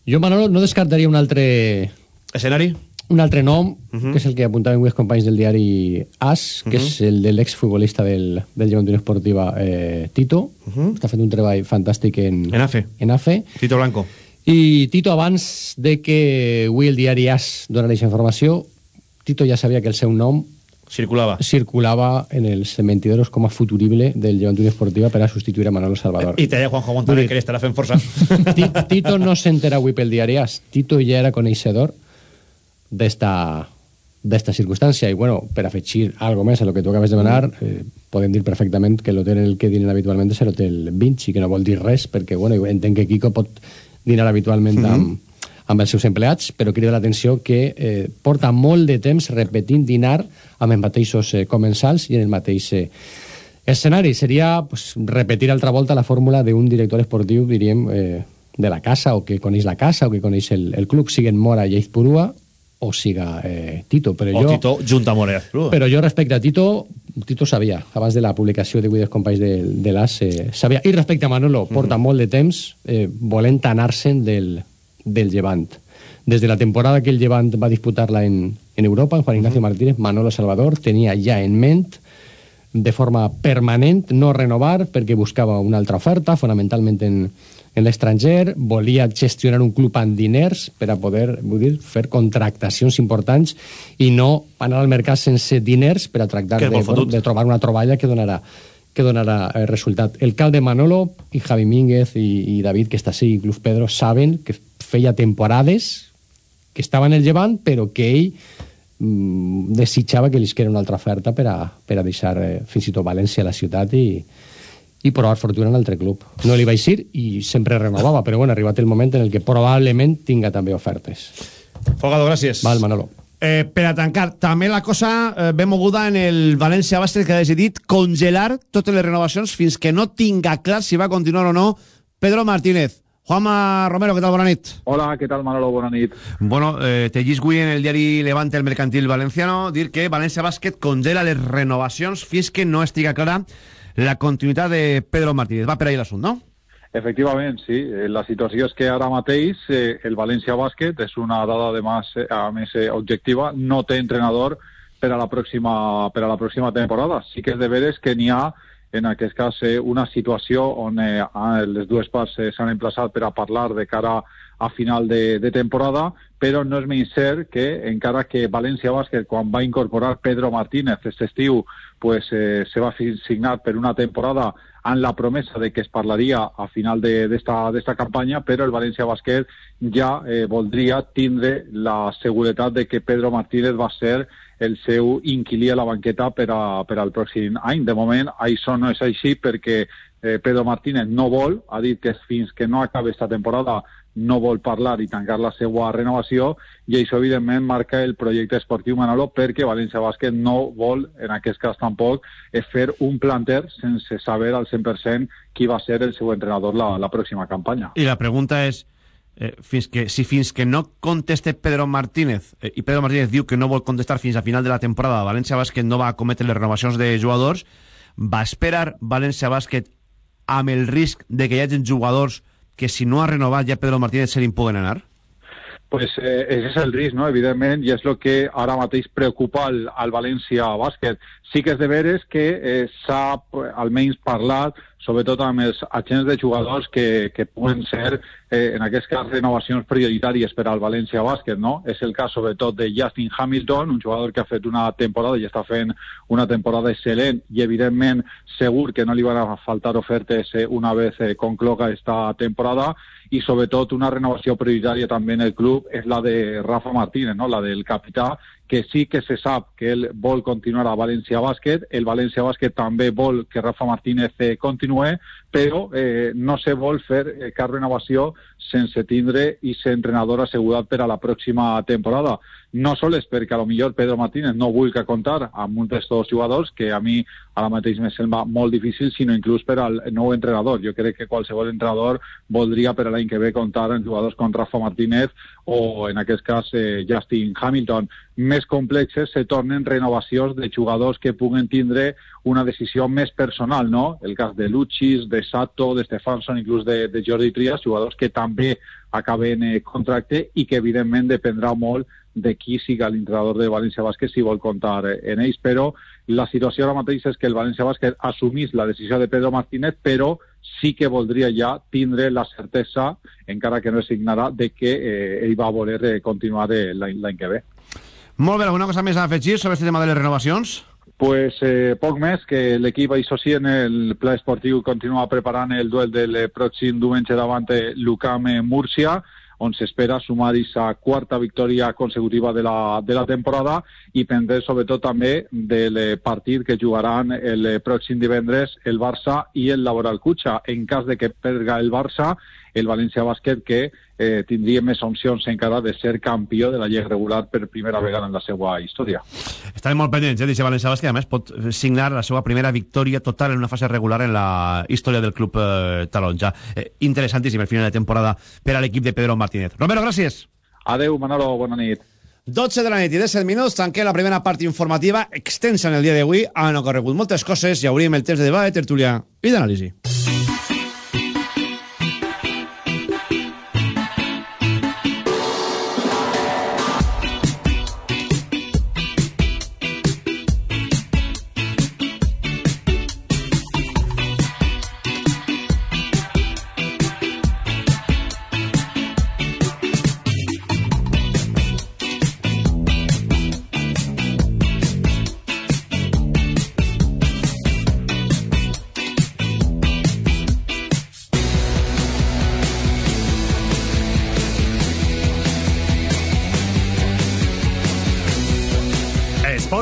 Jo, Manolo, no descartaria un altre... Escenari? Un altre nom, uh -huh. que és el que apuntaven avui els companys del diari AS, que uh -huh. és el de l'exfutbolista del, del Llevant Unió Esportiva, eh, Tito. Uh -huh. Està fent un treball fantàstic en, En AFE. en AFE. Tito Blanco. I Tito, abans de que avui el diari AS donara aquesta informació, Tito ja sabia que el seu nom circulava circulava en els mentidors com a futurible del Llevant Unió Esportiva per a substituir a Manolo Salvador. I deia Juanjo Montaner, que estarà fent força. Ti- Tito no s'entera avui pel diari AS. Tito ja era coneixedor d'esta d'esta circumstància i bueno, per afegir algo més a lo que tu acabes de demanar eh, podem dir perfectament que l'hotel en el que dinen habitualment és l'hotel Vinci, que no vol dir res perquè bueno, entenc que Kiko pot dinar habitualment Mhm. amb, amb els seus empleats però crida l'atenció que eh, porta molt de temps repetint dinar amb els mateixos eh, comensals i en el mateix eh, escenari seria pues, repetir altra volta la fórmula d'un director esportiu, diríem, eh, de la casa, o que coneix la casa, o que coneix el, el club, siguen Mora i Eizpurua, o siga eh, Tito. Però O jo, Tito junta Morea. però jo respecte a Tito, Tito sabia, abans de la publicació d'avui dels companys de, de l'AS, eh, sabia. I respecte a Manolo, porta molt de temps eh, volent anar-se'n del, del Llevant. Des de la temporada que el Llevant va disputar-la en, en Europa, en Juan Ignacio Martínez, Manolo Salvador tenia ja en ment de forma permanent no renovar perquè buscava una altra oferta, fonamentalment en, en l'estranger, volia gestionar un club amb diners per a poder vull dir, fer contractacions importants i no anar al mercat sense diners per a tractar de, fotut. de trobar una troballa que donarà que donarà eh, resultat. El cal de Manolo i Javi Mínguez i, i David, que està així, inclús Pedro, saben que feia temporades que estava en el llevant, però que ell mm, desitjava que li isquera una altra oferta per a, per a deixar eh, fins i tot València a la ciutat i, i provar fortuna en altre club. No li va eixir i sempre renovava, però bueno, ha arribat el moment en el que probablement tinga també ofertes. Folgado, gràcies. Val, Manolo. Eh, per a tancar, també la cosa eh, ben moguda en el València Bàsquet que ha decidit congelar totes les renovacions fins que no tinga clar si va continuar o no Pedro Martínez. Juanma Romero, què tal? Bona nit. Hola, què tal Manolo? Bona nit. Bueno, eh, te llis avui en el diari Levante el Mercantil Valenciano dir que València Bàsquet congela les renovacions fins que no estiga clara la continuïtat de Pedro Martínez. Va per ahí l'assunt, no? Efectivament, sí. Eh, La situació és que ara mateix eh, el València Bàsquet és una dada de més, eh, a més eh, objectiva, no té entrenador per a la pròxima, per a la pròxima temporada. Sí que és de veres que n'hi ha en aquest cas eh, una situació on eh, les dues parts s'han emplaçat per a parlar de cara a final de, de temporada, però no és menys cert que encara que València Bàsquet, quan va incorporar Pedro Martínez aquest estiu, pues, eh, se va fi- signar per una temporada amb la promesa de que es parlaria a final de- d'esta d'esta campanya, però el València Bàsquet ja eh, voldria tindre la seguretat de que Pedro Martínez va ser el seu inquilí a la banqueta per, a, per al pròxim any. De moment, això no és així perquè eh, Pedro Martínez no vol, ha dit que fins que no acabi esta temporada no vol parlar i tancar la seva renovació i això evidentment marca el projecte esportiu Manolo perquè València Bàsquet no vol, en aquest cas tampoc, eh, fer un planter sense saber al 100% qui va ser el seu entrenador la, la pròxima campanya. I la pregunta és, eh, fins que, si fins que no conteste Pedro Martínez, eh, i Pedro Martínez diu que no vol contestar fins a final de la temporada, València Bàsquet no va cometre les renovacions de jugadors, va esperar València Bàsquet amb el risc de que hi hagi jugadors que si no ha renovat ja Pedro Martínez se li poden anar? Pues eh, ese és el risc, no? evidentment, i és el que ara mateix preocupa al, al València Bàsquet. Sí que és de veres que eh, s'ha almenys parlat sobretot amb els agents de jugadors que, que puguen ser, eh, en aquest cas, renovacions prioritàries per al València Bàsquet, no? És el cas, sobretot, de Justin Hamilton, un jugador que ha fet una temporada i està fent una temporada excel·lent i, evidentment, segur que no li van a faltar ofertes eh, una vez eh, concloga esta temporada i sobretot una renovació prioritària també en el club és la de Rafa Martínez, no? la del capità, que sí que se sap que ell vol continuar a València Bàsquet, el València Bàsquet també vol que Rafa Martínez eh, continue, però eh, no se vol fer eh, cap renovació sense tindre i ser entrenador assegurat per a la pròxima temporada. No sols perquè a lo millor Pedro Martínez no vulgui comptar amb un d'aquests jugadors, que a mi ara mateix me sembla molt difícil, sinó inclús per al nou entrenador. Jo crec que qualsevol entrenador voldria per a l'any que ve comptar amb jugadors com Rafa Martínez o, en aquest cas, eh, Justin Hamilton. Més complexes se tornen renovacions de jugadors que puguen tindre una decisió més personal, no? El cas de Luchis, de Sato, de Stefansson, inclús de, de Jordi Trias, jugadors que també acaben eh, contracte i que evidentment dependrà molt de qui siga l'entrenador de València Bàsquet si vol comptar eh, en ells, però la situació ara mateix és que el València Bàsquet assumís la decisió de Pedro Martínez, però sí que voldria ja tindre la certesa, encara que no es signarà, de que eh, ell va voler eh, continuar l'any que ve. Molt bé, alguna cosa més a afegir sobre aquest tema de les renovacions? Pues eh, poc més, que l'equip això sí en el pla esportiu continua preparant el duel del pròxim diumenge davant l'UCAM Múrcia, on s'espera sumar aquesta quarta victòria consecutiva de la, de la temporada i pendent sobretot també del partit que jugaran el pròxim divendres el Barça i el Laboral Cutxa. En cas de que perga el Barça, el València Bàsquet que eh, tindria més opcions encara de ser campió de la Lliga regular per primera vegada en la seva història. Estarem molt pendents, eh, d'aquest València Bàsquet, a més pot signar la seva primera victòria total en una fase regular en la història del club eh, taronja. Eh, interessantíssim el final de temporada per a l'equip de Pedro Martínez. Romero, gràcies. Adeu, Manolo, bona nit. 12 de la nit i 17 minuts, tanquem la primera part informativa extensa en el dia d'avui. Han ocorregut moltes coses i hauríem el temps de debat, de tertúlia i d'anàlisi.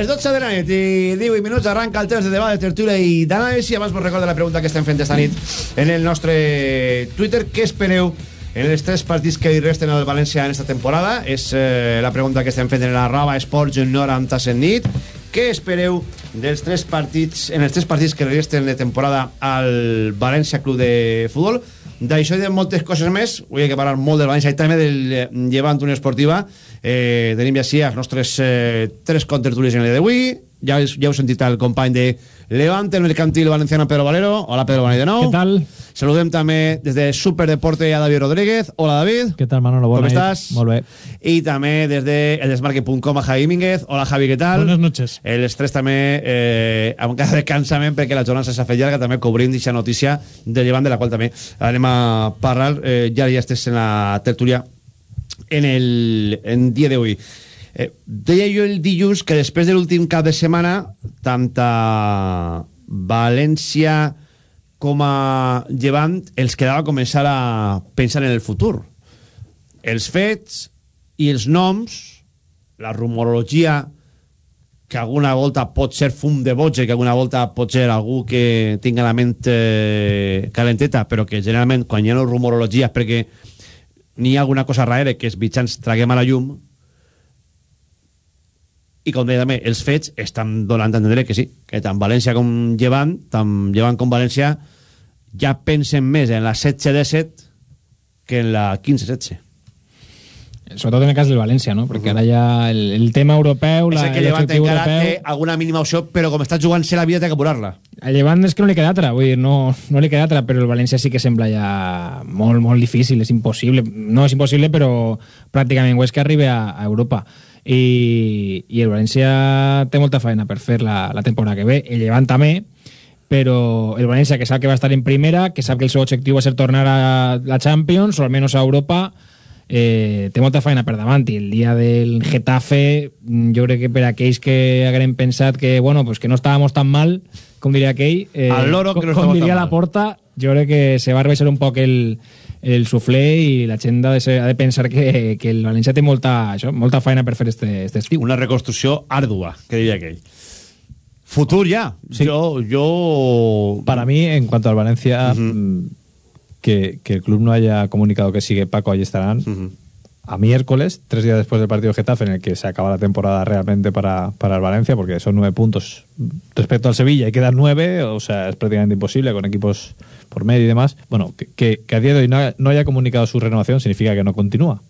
Les 12 de la nit i 18 minuts arranca el temps de debat, de tertúlia i d'anàlisi. Abans vos recordo la pregunta que estem fent esta nit en el nostre Twitter. Què espereu en els tres partits que hi resten al València en esta temporada? És eh, la pregunta que estem fent en l'arroba esports 97 nit. Què espereu dels tres partits, en els tres partits que resten de temporada al València Club de Futbol? D'això i de moltes coses més, avui hay que parlar molt del València i també del eh, Llevant Unió Esportiva. Eh, tenim ja sí els nostres eh, tres contertulis en el d'avui. Ja, ja heu sentit el company de Levante, el mercantil valenciano Pedro Valero. Hola Pedro, bona nit de nou. Què tal? Saludem també des de Superdeporte a David Rodríguez. Hola David. Què tal Manolo? Bona Com nit. estàs? Molt bé. I també des de eldesmarque.com a Javi Mínguez. Hola Javi, què tal? Buenas noches. Els tres també eh, amb cada de cansament perquè la jornada s'ha fet llarga també cobrim aquesta notícia de llevant de la qual també anem a parlar eh, ja ja estés en la tertúlia en el en dia d'avui eh, deia jo el dilluns que després de l'últim cap de setmana tant a València com a Llevant els quedava començar a pensar en el futur. Els fets i els noms la rumorologia que alguna volta pot ser fum de boig, que alguna volta pot ser algú que tinga la ment eh, calenteta, però que generalment quan hi ha rumorologia és perquè n'hi ha alguna cosa darrere que els mitjans traguem a la llum i com deia també, els fets estan donant a entendre que sí, que tant València com Llevant, tant Llevant com València ja pensen més en la 16-17 que en la 15-16 sobretot en el cas del València, no? Perquè ara ja el, el tema europeu... és la, el que Llevant encara europeu- té alguna mínima opció però com està jugant-se la vida té que apurar-la A Llevant és que no li queda altra, vull dir, no, no li queda altra, però el València sí que sembla ja molt, molt difícil, és impossible. No és impossible, però pràcticament ho és que arribi a, a Europa. I, I el València té molta feina per fer la, la temporada que ve. El Llevant també, però el València, que sap que va estar en primera, que sap que el seu objectiu va ser tornar a la Champions, o almenys a Europa, eh, té molta feina per davant i el dia del Getafe mm, jo crec que per aquells que haguem pensat que, bueno, pues que no estàvamos tan mal com diria aquell, eh, Al loro que com, no com diria la porta jo crec que se va rebaixar un poc el, el suflé i la gent ha de, ser, ha de pensar que, que el València té molta, això, molta feina per fer este, este estiu. una reconstrucció ardua, que diria aquell. Futur ya yo, yo Para mí, en cuanto al Valencia, mm, que, que el club no haya comunicado que sigue Paco, ahí estarán. A miércoles, tres días después del partido de Getafe, en el que se acaba la temporada realmente para, para el Valencia, porque son nueve puntos respecto al Sevilla y quedan nueve, o sea, es prácticamente imposible con equipos por medio y demás. Bueno, que, que- a día de hoy no, ha- no haya comunicado su renovación significa que no continúa.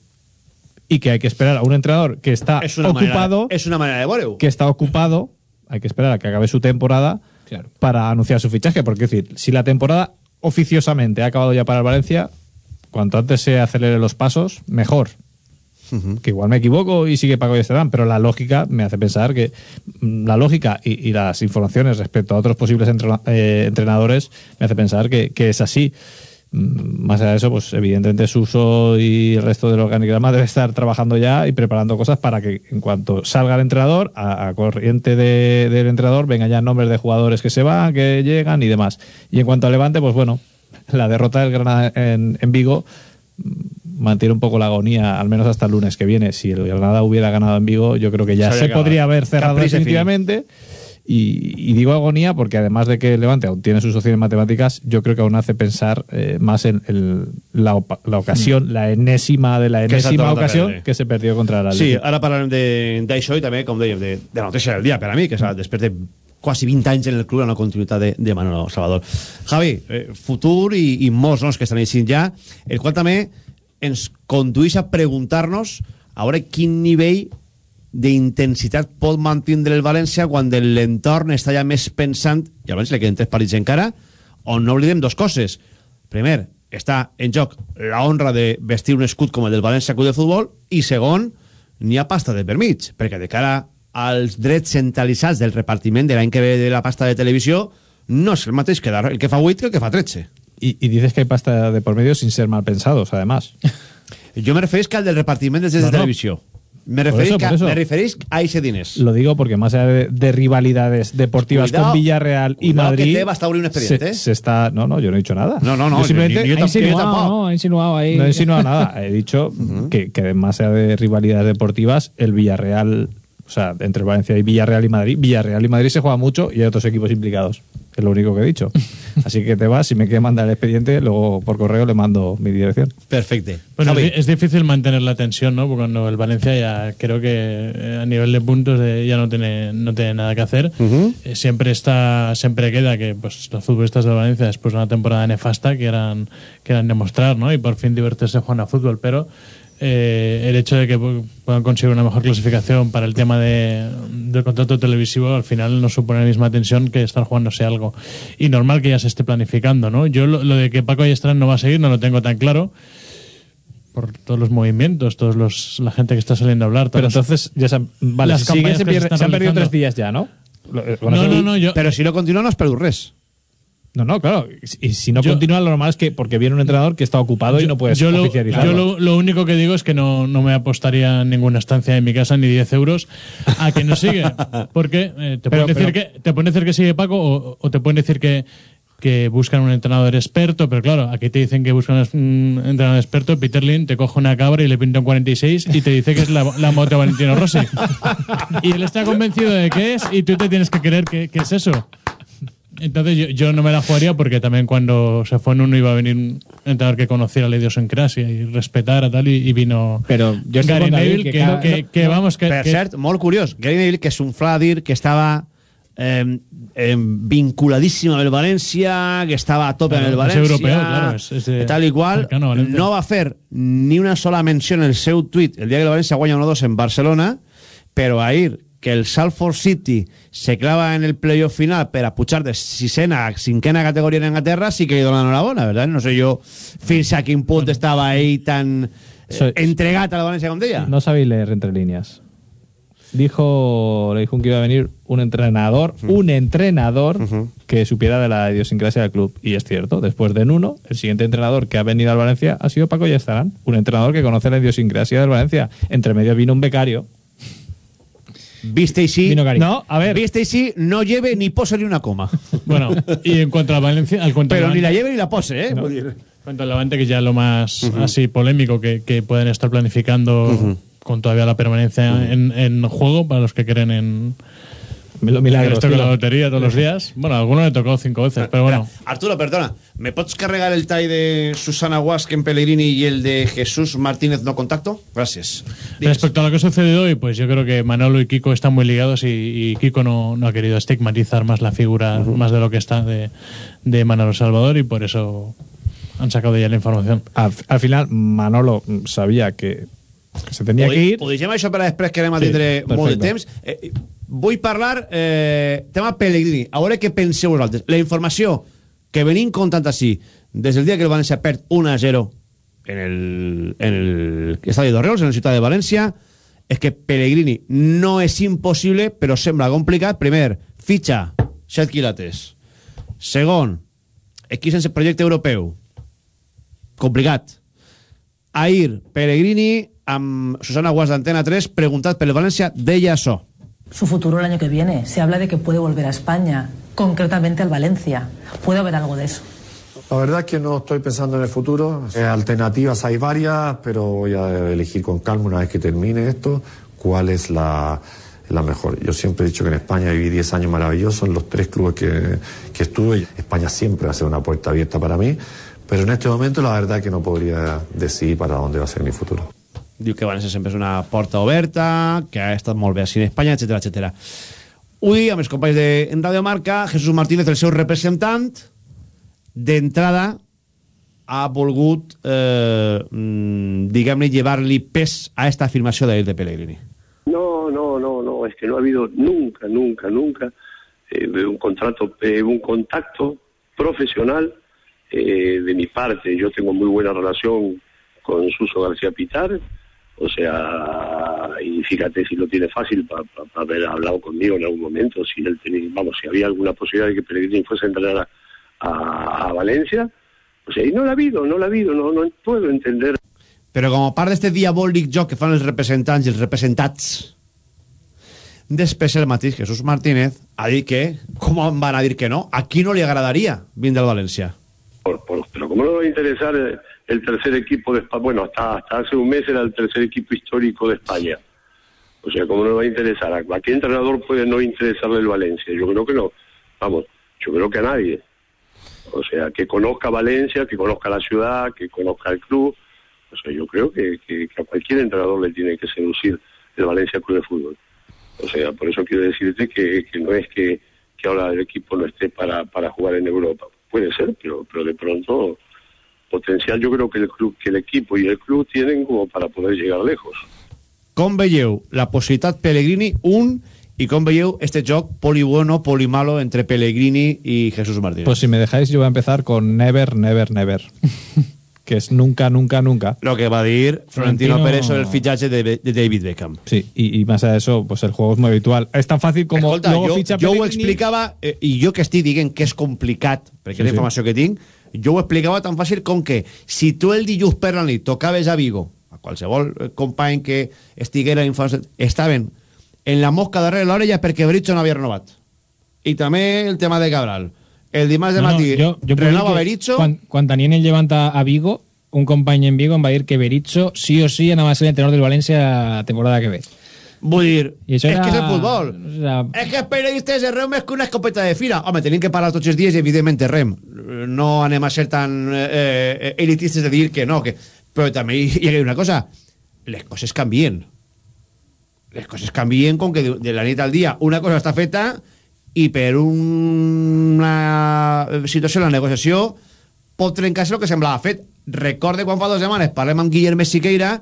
Y que hay que esperar a un entrenador que está es ocupado manera, es una manera de voleu que está ocupado, hay que esperar a que acabe su temporada para anunciar su fichaje. Porque, es decir, si la temporada oficiosamente ha acabado ya para el Valencia, cuanto antes se acelere los pasos, mejor. Que igual me equivoco y sigue Paco y Esteban, pero la lógica me hace pensar que mm, la lógica y, y las informaciones respecto a otros posibles entrena- eh, entrenadores me hace pensar que, que es así. Mm, Más allá de eso, pues evidentemente Suso y el resto del organigrama debe estar trabajando ya y preparando cosas para que en cuanto salga el entrenador, a, a corriente de- del entrenador, vengan ya nombres de jugadores que se van, que llegan y demás. Y en cuanto al Levante, pues bueno, la derrota del Granada en, en Vigo mm, mantiene un poco la agonía, al menos hasta el lunes que viene. Si el Granada hubiera ganado en Vigo, yo creo que ya Se podría haber cerrado Caprice definitivamente. Y, y digo agonía porque además de que el Levante aún tiene sus opciones matemáticas, yo creo que aún hace pensar eh, más en el- la, la ocasión, la enésima de la enésima ocasión que se perdió contra el Sí, Atlético. ara parlarem de- d'això i també, com dèiem, de, de la notícia del dia per a mi, que és la, després de quasi 20 anys en el club, la no continuïtat de, de Manolo Salvador. Javi, eh, futur i, i molts noms que estan eixint ja, el qual també ens condueix a preguntar-nos a veure quin nivell d'intensitat pot mantindre el València quan l'entorn està ja més pensant, i al València li queden tres partits encara, on no oblidem dos coses. Primer, està en joc la honra de vestir un escut com el del València Club de Futbol i segon, n'hi ha pasta de per perquè de cara als drets centralitzats del repartiment de l'any que ve de la pasta de televisió no és el mateix que dar- el que fa 8 que el que fa 13. Y, y dices que hay pasta de por medio sin ser mal pensados, además. Jo me referís que al del repartiment dels drets No, de no. televisió. Me referís, eso, eso. me referís a ese diners. Lo digo porque más allá de, de rivalidades deportivas Cuidado, con Villarreal y cuidado que Madrid. te vas a abrir un expediente, se, ¿eh? se está. No, no, yo no he dicho nada. No, no, no, Yo simplemente. yo yo insinuado, tampoco. ¿no? Ha insinuado ahí. No he insinuado nada. He dicho que, que más allá de rivalidades deportivas, el Villarreal, o sea, entre Valencia y Villarreal y Madrid, Villarreal y Madrid se juega mucho y hay otros equipos implicados. Es lo único que he dicho. Así que te vas, si me quiere mandar el expediente, luego por correo le mando mi dirección. Bueno, es, es difícil mantener la tensión, ¿no? Porque cuando el Valencia ya creo que eh, a nivel de puntos eh, ya no tiene, no tiene nada que hacer. Eh, siempre está, siempre queda que pues los futbolistas de Valencia después de una temporada nefasta quieran, quieran demostrar, ¿no? Y por fin divertirse jugando a fútbol, pero eh, el hecho de que pu- puedan conseguir una mejor clasificación para el tema de, del contrato televisivo al final no supone la misma tensión que estar jugándose algo. Y normal que ya se esté planificando, ¿no? Yo lo, lo de que Paco Ayestran no va a seguir no lo tengo tan claro por todos los movimientos, todos los la gente que está saliendo a hablar. Pero entonces, ya se han, vale, las si sigue, campañas se, pierde- se han perdido tres días ya, ¿no? Lo- eh, No, no, no, yo, Pero si no continua no has perdut res. No, no, claro. Y si no Yo- continúa, lo normal es que porque viene un entrenador que está ocupado y no puedes yo lo, yo lo, lo único que digo es que no, no me apostaría en ninguna estancia en mi casa ni 10 euros a que no sigue. Porque eh, te, Pero- pueden decir pero- que, te pueden decir que sigue Paco o, o te pueden decir que, que buscan un entrenador experto, pero claro, aquí te dicen que buscan un entrenador experto, Peter Lin te coge una cabra y le pinta un 46 y te dice que es la, la moto Valentino Rossi. Y él está convencido de que es y tú te tienes que creer que, que es eso. Entonces yo, yo no me la jugaría porque también cuando se fue en uno iba a venir un entrenador que conociera la idiosincrasia y respetara tal y, y vino Pero yo Gary Neville que que, cada- que- que, no, vamos que, Per que- cert, molt curiós, Gary Neville, que s'unflava a dir que estava eh, eh, vinculadíssim amb el València, que estava a tope Claro, amb el és València, europeu, claro, és- és de- tal i qual, cercano no va fer ni una sola menció en el seu tuit el dia que el València guanya 1-2 en Barcelona, però ahir que el Salford City se clava en el playoff final per a pujar de sisena a cinquena categoria en Anglaterra, sí que li donen enhorabona, ¿verdad? No sé jo fins a quin punt estava ahí tan eh, entregat a la València com deia. No sabéis leer entre líneas. Dijo, le dijo que iba a venir un entrenador, un entrenador que supiera de la idiosincrasia del club. Y es cierto, después de Nuno, el siguiente entrenador que ha venido al Valencia ha sido Paco Yestarán, un entrenador que conoce la idiosincrasia del Valencia. Entre medio vino un becario. Viste y sí. No, a ver. Viste y sí, no lleve ni pose ni una coma. bueno y en cuanto a Valencia al cuanto al Pero ni la lleve ni la pose, ¿eh? No. Cuanto al Levante, que ya lo más así polémico que, que pueden estar planificando con todavía la permanencia en, en juego para los que creen en, Los milagros, esto con la lotería todos los días. Bueno, a alguno le tocó cinco veces, pero bueno. Arturo, perdona, ¿me pots carregar el tall de Susana Huasque en Pellegrini y el de Jesús Martínez no contacto? Gracias. Respecto a lo que ha sucedido hoy, pues yo creo que Manolo y Kiko están muy ligados y, y Kiko no, no ha querido estigmatizar más la figura, más de lo que está de, de Manolo Salvador y por eso han sacado ya la información. Al, al final, Manolo sabía que, que se tenía que ir. ho deixem això per a després que anem a Sí, molt de temps. Eh, vull parlar eh, tema Pellegrini. A veure què penseu vosaltres. La informació que venim contant així des del dia que el València perd 1-0 en el, en el estadi d'Oriols, en la ciutat de València, és que Pellegrini no és impossible, però sembla complicat. Primer, fitxa 7 quilates. Segon, equip sense projecte europeu. Complicat. Ahir, Pellegrini, amb Susana Guas d'Antena 3, preguntat pel València, deia això. Su futuro el año que viene. Se habla de que puede volver a España, concretamente al Valencia. Puede haber algo de eso. La verdad es que no estoy pensando en el futuro. Eh, alternativas hay varias, pero voy a elegir con calma una vez que termine esto cuál es la, la mejor. Yo siempre he dicho que en España viví 10 años maravillosos en los tres clubes que, que estuve. España siempre va a ser una puerta abierta para mí, pero en este momento la verdad es que no podría decidir para dónde va a ser mi futuro. Diu que València sempre és una porta oberta, que ha estat molt bé així en Espanya, etc etc. Avui, amb els companys de Radio Marca, Jesús Martínez, el seu representant, d'entrada ha volgut, eh, mm, diguem-ne, llevar-li pes a esta afirmació d'ahir de Pellegrini. No, no, no, no, es que no ha habido nunca, nunca, nunca eh, un contrato, eh, un contacto profesional eh, de mi parte. Yo tengo muy buena relación con Suso García Pitar, o sea, y fíjate si lo tiene fácil para haber hablado conmigo en algún momento, si él tenía, vamos, si había alguna posibilidad de que Pellegrini fuese a entrenar a, a- a Valencia, o sea, y no la ha habido, no la ha habido, no, no puedo entender Però com a part d'este diabòlic joc que fan els representants i els representats, després el mateix Jesús Martínez ha dit que, com van a dir que no, a qui no li agradaria vindre al València? por, por- pero como no va a interesar eh, el tercer equipo de España, bueno, hasta, hasta hace un mes era el tercer equipo histórico de España. O sea, ¿cómo no va a interesar? ¿A, qué entrenador puede no interesarle el Valencia? Yo creo que no. Vamos, yo creo que a nadie. O sea, que conozca Valencia, que conozca la ciudad, que conozca el club. O sea, yo creo que, que- que a cualquier entrenador le tiene que seducir el Valencia Club de Fútbol. O sea, por eso quiero decirte que, que no es que, que ahora el equipo no esté para, para jugar en Europa. Puede ser, pero, pero de pronto potencial yo creo que el club, que el equipo y el club tienen como para poder llegar lejos. Com veieu la possibilitat Pellegrini, un, i com veieu este joc polibueno, polimalo entre Pellegrini i Jesús Martínez? Pues si me dejáis, yo voy a empezar con Never, Never, Never. que es nunca, nunca, nunca. Lo que va a decir Florentino, Florentino- Pérez sobre el fichaje de, de David Beckham. Sí, y, y más de eso, pues el juego es muy habitual. Es tan fácil como Escolta, luego jo, ficha jo ho Pellegrini- explicava, eh, i jo que estic dient que és complicat, perquè Sí, sí, la sí. informació que tinc, jo ho explicava tan fàcil com que si tu el dilluns per la nit tocaves a Vigo, a qualsevol eh, company que estiguera en fase, estaven en la mosca darrere l'orella perquè Britson havia renovat. I també el tema de Cabral. el dimarts de No, no, matí jo- jo dir renova Berizzo Quan, quan tenien el llevant a, a Vigo, un company en Vigo em va dir que Berizzo sí o sí anava a ser l'entrenador del València la temporada que ve. Vull dir, és era- que és el futbol. sea, És que els periodistes de rem és que una escopeta de fira. Home, tenim que parlar tots els dies i evidentment rem. No anem a ser tan eh, eh, elitistes de dir que no, que... però també hi, ha una cosa. Les coses canvien. Les coses canvien com que de, de la nit al dia una cosa està feta i per una situació en la negociació pot trencar-se el que semblava fet. Recorde quan fa dues setmanes parlem amb Guillerme Siqueira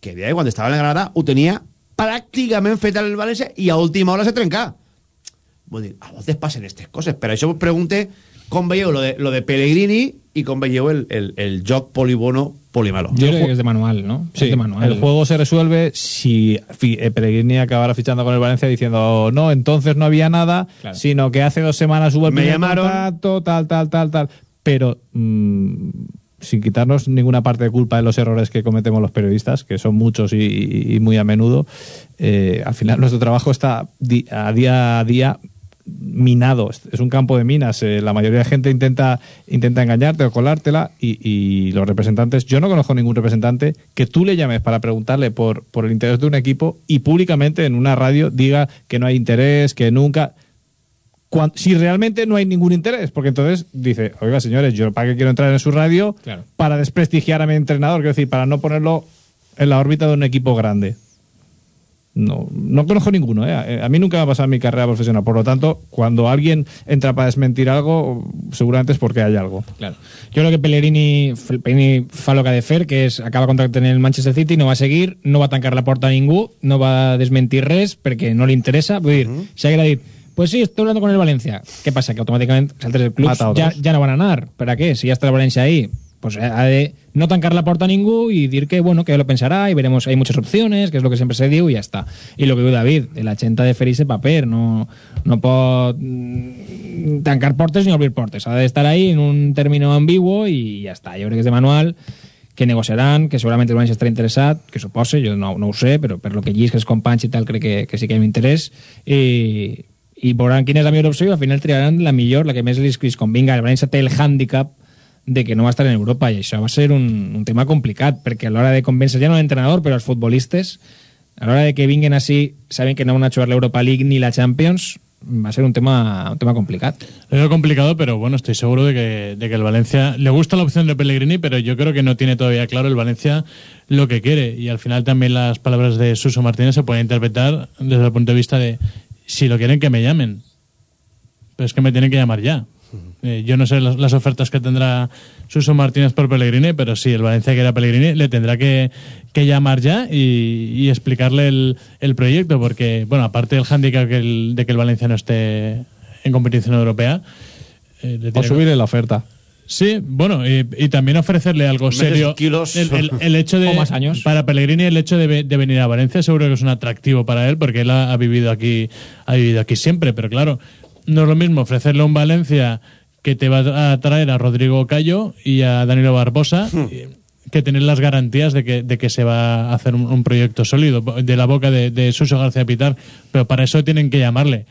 que deia quan estava en la Granada ho tenia pràcticament fet el València i a última hora se trenca. Vull dir, a voltes passen aquestes coses. Per això us pregunte com veieu lo de, lo de Pellegrini i com veieu el, el, el joc polibono polimalo. yo creo que es de manual, ¿no? Sí, es de manual. el juego se resuelve si eh, Pellegrini acabara fichando con el Valencia diciendo no, entonces no había nada, Claro. sino que hace dos semanas hubo el Me primer llamaron. contacto, tal, tal, tal, tal. Pero mm, sin quitarnos ninguna parte de culpa de los errores que cometemos los periodistas, que son muchos y, muy a menudo, eh, al final nuestro trabajo está a día a día minado, es es un campo de minas. eh, la mayoría de gente intenta, intenta engañarte o colártela y, y los representantes, yo no conozco ningún representante que tú le llames para preguntarle por, por el interés de un equipo y públicamente en una radio diga que no hay interés, que nunca... Si realmente no hay ningún interés, porque entonces dice, oiga señores, yo para qué quiero entrar en su radio Claro. para desprestigiar a mi entrenador, quiero decir, para no ponerlo en la órbita de un equipo grande. No, no conozco ninguno, ¿eh? A mí nunca me ha pasado en mi carrera profesional. Por lo tanto, cuando alguien entra para desmentir algo, seguramente es porque hay algo. Claro. Yo creo que Pellegrini, Pellegrini fa lo que ha de fer, que és acaba contracte en el Manchester City, no va a seguir, no va a tancar la porta a ningú, no va a desmentir res perquè no li interessa. Vull dir, si haguera dit, pues sí, estoy hablando con el Valencia. ¿Qué pasa? Que automáticamente clubs Mata a ya, ya no van a anar. ¿Para qué? Si ya está el Valencia ahí. Pues ha de no tancar la porta a ningú y dir que, bueno, que lo pensará y veremos, hay muchas opciones, que es lo que siempre se diu y ya está. Y lo que diu David, la gent ha de fer ese paper, no, no pot mm, tancar portes ni obrir portes. Ha d'estar ahí en un término ambiguo y ya está. Yo creo que es de manual que negociaran, que segurament el València estarà interessat, que supose, jo no, no ho sé, però per lo que llis, que els companys i tal, crec que, que sí que hi ha interès, i, i veuran quina és la millor opció i al final triaran la millor, la que més els, els convinga. El València té el hàndicap de que no va estar en Europa i això va ser un, un tema complicat perquè a l'hora de convèncer ja no l'entrenador però els futbolistes a l'hora de que vinguen així saben que no van a jugar l'Europa League ni la Champions va ser un tema, un tema complicat Lo veo complicado, pero bueno, estoy seguro de que, de que el Valencia le gusta la opción de Pellegrini, pero yo creo que no tiene todavía claro el Valencia lo que quiere. Y al final también las palabras de Suso Martínez se pueden interpretar desde el punto de vista de si lo quieren que me llamen. Pero es que me tienen que llamar ya. Eh, yo no sé las, las ofertas que tendrá Suso Martínez por Pellegrini, pero si el Valencia quiere a Pellegrini, le tendrá que, que llamar ya y, y explicarle el, el proyecto, porque, bueno, aparte del hándicap que el- de que el Valencia no esté en competición europea, eh, le O tiene- subirle la oferta. Sí, bueno, y, y también ofrecerle algo serio. kilos. El, el- el hecho de. O más años. Para Pellegrini, el hecho de, ve- de venir a Valencia seguro que es un atractivo para él, porque él ha, ha vivido aquí ha vivido aquí siempre. Pero claro, no es lo mismo ofrecerle a un Valencia que te va a traer a Rodrigo Cayo y a Danilo Barbosa. y- que tener las garantías de que, de que se va a hacer un, un proyecto sólido de la boca de, de Suso García Pitar, pero para eso tienen que llamarle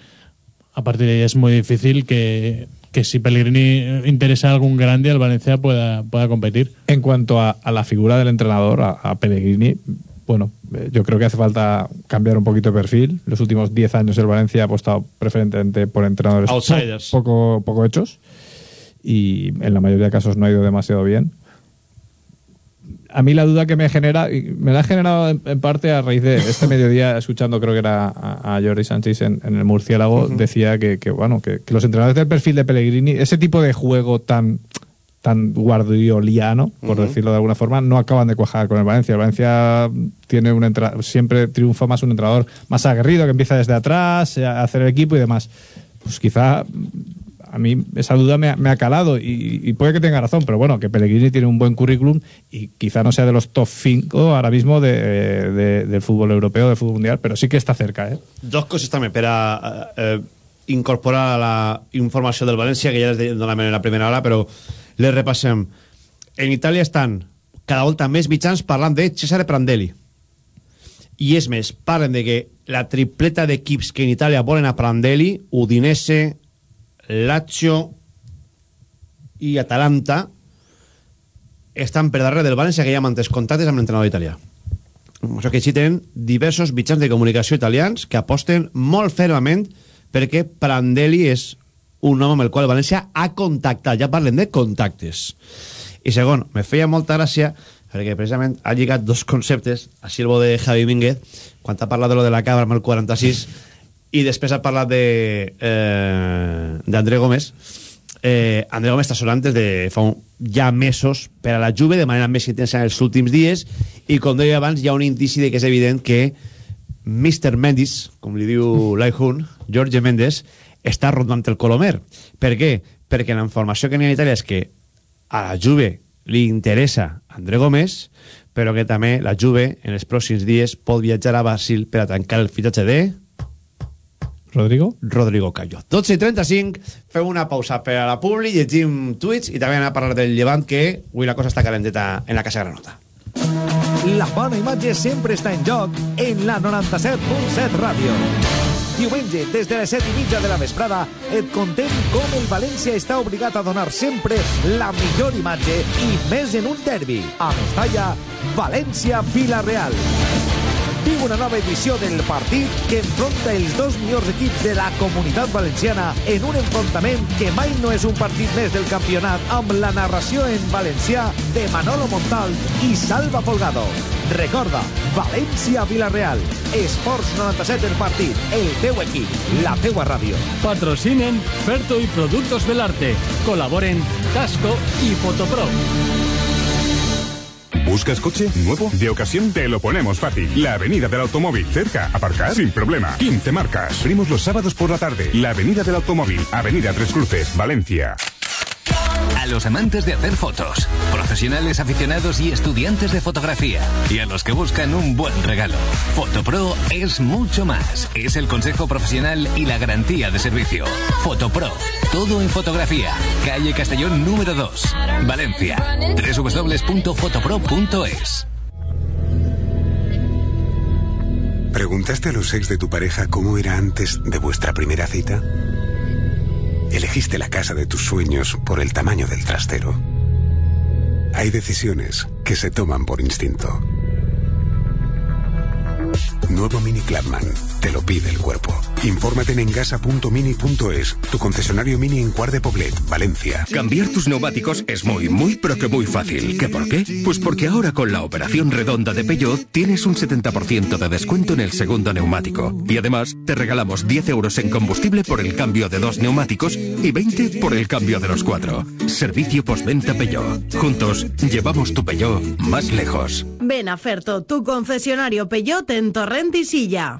a partir de ahí es muy difícil que, que si Pellegrini interesa a algún grande, el Valencia pueda, pueda competir. En cuanto a, a la figura del entrenador, a, a Pellegrini, bueno, eh, yo creo que hace falta cambiar un poquito de perfil. Los últimos 10 años el Valencia ha apostado preferentemente por entrenadores Outsiders. po- poco, poco hechos y en la mayoría de casos no ha ido demasiado bien. A mí la duda que me genera, y me la ha generado en, en parte a raíz de este mediodía, escuchando creo que era a, a Jordi Sánchez en, en el Murciélago, decía que, que, bueno, que, que los entrenadores del perfil de Pellegrini, ese tipo de juego tan tan guardioliano, por decirlo de alguna forma, no acaban de cuajar con el Valencia. El Valencia tiene un entra- siempre triunfa más un entrenador más aguerrido que empieza desde atrás a hacer el equipo y demás. Pues quizá a mí esa duda me ha, me ha calado y, y puede que tenga razón, pero bueno, que Pellegrini tiene un buen currículum y quizá no sea de los top 5 ahora mismo de, de- del fútbol europeo, del fútbol mundial, pero sí que está cerca. ¿eh? Dos coses també per eh, eh, incorporar a la informació del València, que ja les donàvem en la primera hora, però les repassem. En Itàlia estan cada volta més mitjans parlant de Cesare Prandelli. I és més, parlen de que la tripleta d'equips que en Itàlia volen a Prandelli, Udinese, Lazio i Atalanta estan per darrere del València que ja mantès contactes amb l'entrenador italià. Això que així tenen diversos mitjans de comunicació italians que aposten molt fermament perquè Prandelli és un home amb el qual València ha contactat. Ja parlen de contactes. I segon, me feia molta gràcia perquè precisament ha lligat dos conceptes a silbo de Javi Mínguez quan ha parlat de lo de la cabra amb el 46 i després ha parlat de eh, d'André Gómez eh, André Gómez està sonant des de fa un, ja mesos per a la Juve de manera més intensa en els últims dies i com deia abans hi ha un indici de que és evident que Mr. Mendes, com li diu Laihun, Jorge Mendes, està rondant el Colomer. Per què? Perquè la informació que n'hi ha en Itàlia és que a la Juve li interessa André Gómez, però que també la Juve en els pròxims dies pot viatjar a Brasil per a tancar el fitatge de... Rodrigo? Rodrigo Callo. 12 i 35, fem una pausa per a la publi, llegim tuits i també anem a parlar del llevant que avui la cosa està calenteta en la Casa Granota. La bona imatge sempre està en joc en la 97.7 Ràdio. Diumenge, des de les 7 i mitja de la vesprada, et contem com el València està obligat a donar sempre la millor imatge i més en un derbi. A Mestalla, València-Vila-real. Viu una nova edició del partit que enfronta els dos millors equips de la comunitat valenciana en un enfrontament que mai no és un partit més del campionat amb la narració en valencià de Manolo Montal i Salva Folgado. Recorda, València-Vilareal. Esports 97 el partit. El teu equip, la teua ràdio. Patrocinen Ferto y Productos Belarte. Colaboren Casco y Fotopro. ¿Buscas coche nuevo? De ocasión te lo ponemos fácil. La Avenida del Automóvil. Cerca, aparcar sin problema. 15 marcas. Abrimos los sábados por la tarde. La Avenida del Automóvil. Avenida Tres Cruces, Valencia. A los amantes de hacer fotos, profesionales aficionados y estudiantes de fotografía, y a los que buscan un buen regalo. Fotopro es mucho más. Es el consejo profesional y la garantía de servicio. Fotopro, todo en fotografía. Calle Castellón número 2, Valencia. www.fotopro.es. ¿Preguntaste a los ex de tu pareja cómo era antes de vuestra primera cita? Elegiste la casa de tus sueños por el tamaño del trastero. Hay decisiones que se toman por instinto. Nuevo Mini Clubman. Te lo pide el cuerpo. Infórmate en engasa.mini.es, tu concesionario Mini en Cuart de Poblet, Valencia. Cambiar tus neumáticos es muy, muy, pero que muy fácil. ¿Qué por qué? Pues porque ahora con la operación redonda de Peugeot tienes un 70% de descuento en el segundo neumático. Y además te regalamos 10 euros en combustible por el cambio de dos neumáticos y 20 por el cambio de los cuatro. Servicio postventa Peugeot. Juntos llevamos tu Peugeot más lejos. Ven a Ferto, tu concesionario Peugeot en Torrent y Silla.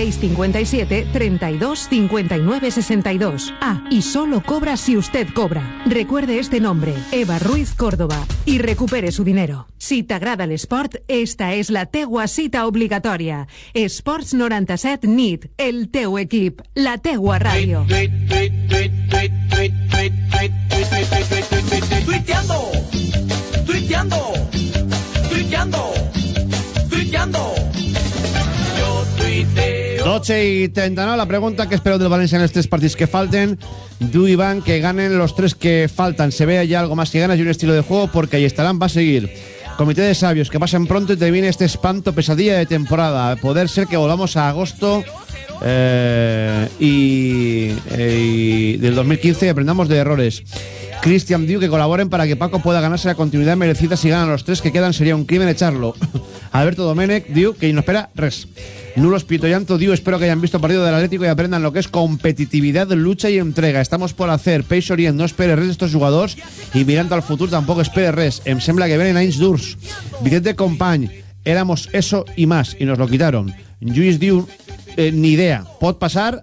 657 32 59 62. Ah, y solo cobra si usted cobra. Recuerde este nombre, Eva Ruiz Córdoba, y recupere su dinero. Si t'agrada l'esport, esta és la teua cita obligatòria. Esports 97 NIT, el teu equip, la teua ràdio. Tuiteando, tuiteando, tuiteando, tuiteando. Yo tuiteo. 12 y 39, la pregunta que espero del Valencia en los tres partidos que falten. Du Iván, que ganen los tres que faltan. Se ve ya algo más que ganas y un estilo de juego porque ahí estarán, va a seguir. Comité de sabios, que pasen pronto y termine este espanto, pesadilla de temporada. Poder ser que volvamos a agosto eh, y, eh, y del 2015 y aprendamos de errores. Cristian Diu, que colaboren para que Paco pueda ganarse la continuidad merecida si ganan los tres que quedan. Sería un crimen echarlo. Alberto Domenech, Diu, que no espera res. Nulo Espito Llanto, Diu, espero que hayan visto partido del Atlético y aprendan lo que es competitividad, lucha y entrega. Estamos por hacer. Peix Orient, no espere res d'estos jugadors y mirando al futuro tampoco espere res. Em sembla que venen anys durs. Vicente Company, éramos eso y más y nos lo quitaron. Lluís Diu, eh, ni idea. Pot passar,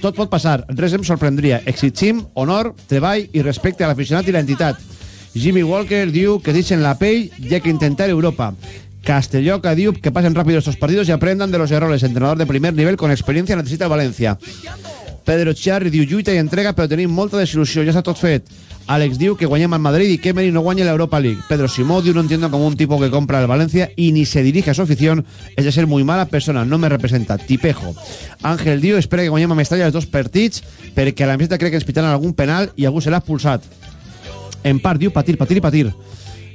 tot pot passar. Res em sorprendria. Exigim honor, treball i respecte a l'aficionat i l'entitat. Jimmy Walker diu que deixen la pell hay que intentar Europa. Castelloca diu que pasen rápido estos partidos y aprendan de los errores. Entrenador de primer nivel con experiencia necesita Valencia. Pedro Charri diu lluita i entrega però tenim molta desil·lusió, ja està tot fet. Àlex diu que guanyem al Madrid y que no guanya l'Europa League. Pedro Simó diu no entiendo como un tipo que compra el Valencia y ni se dirige a su afición es de ser muy mala persona, no me representa. Tipejo. Ángel diu espera que guanyem a Mestalla els dos partits perquè la camiseta cree que ens pitaran algun penal i algú serà expulsat. En part diu patir, patir i patir.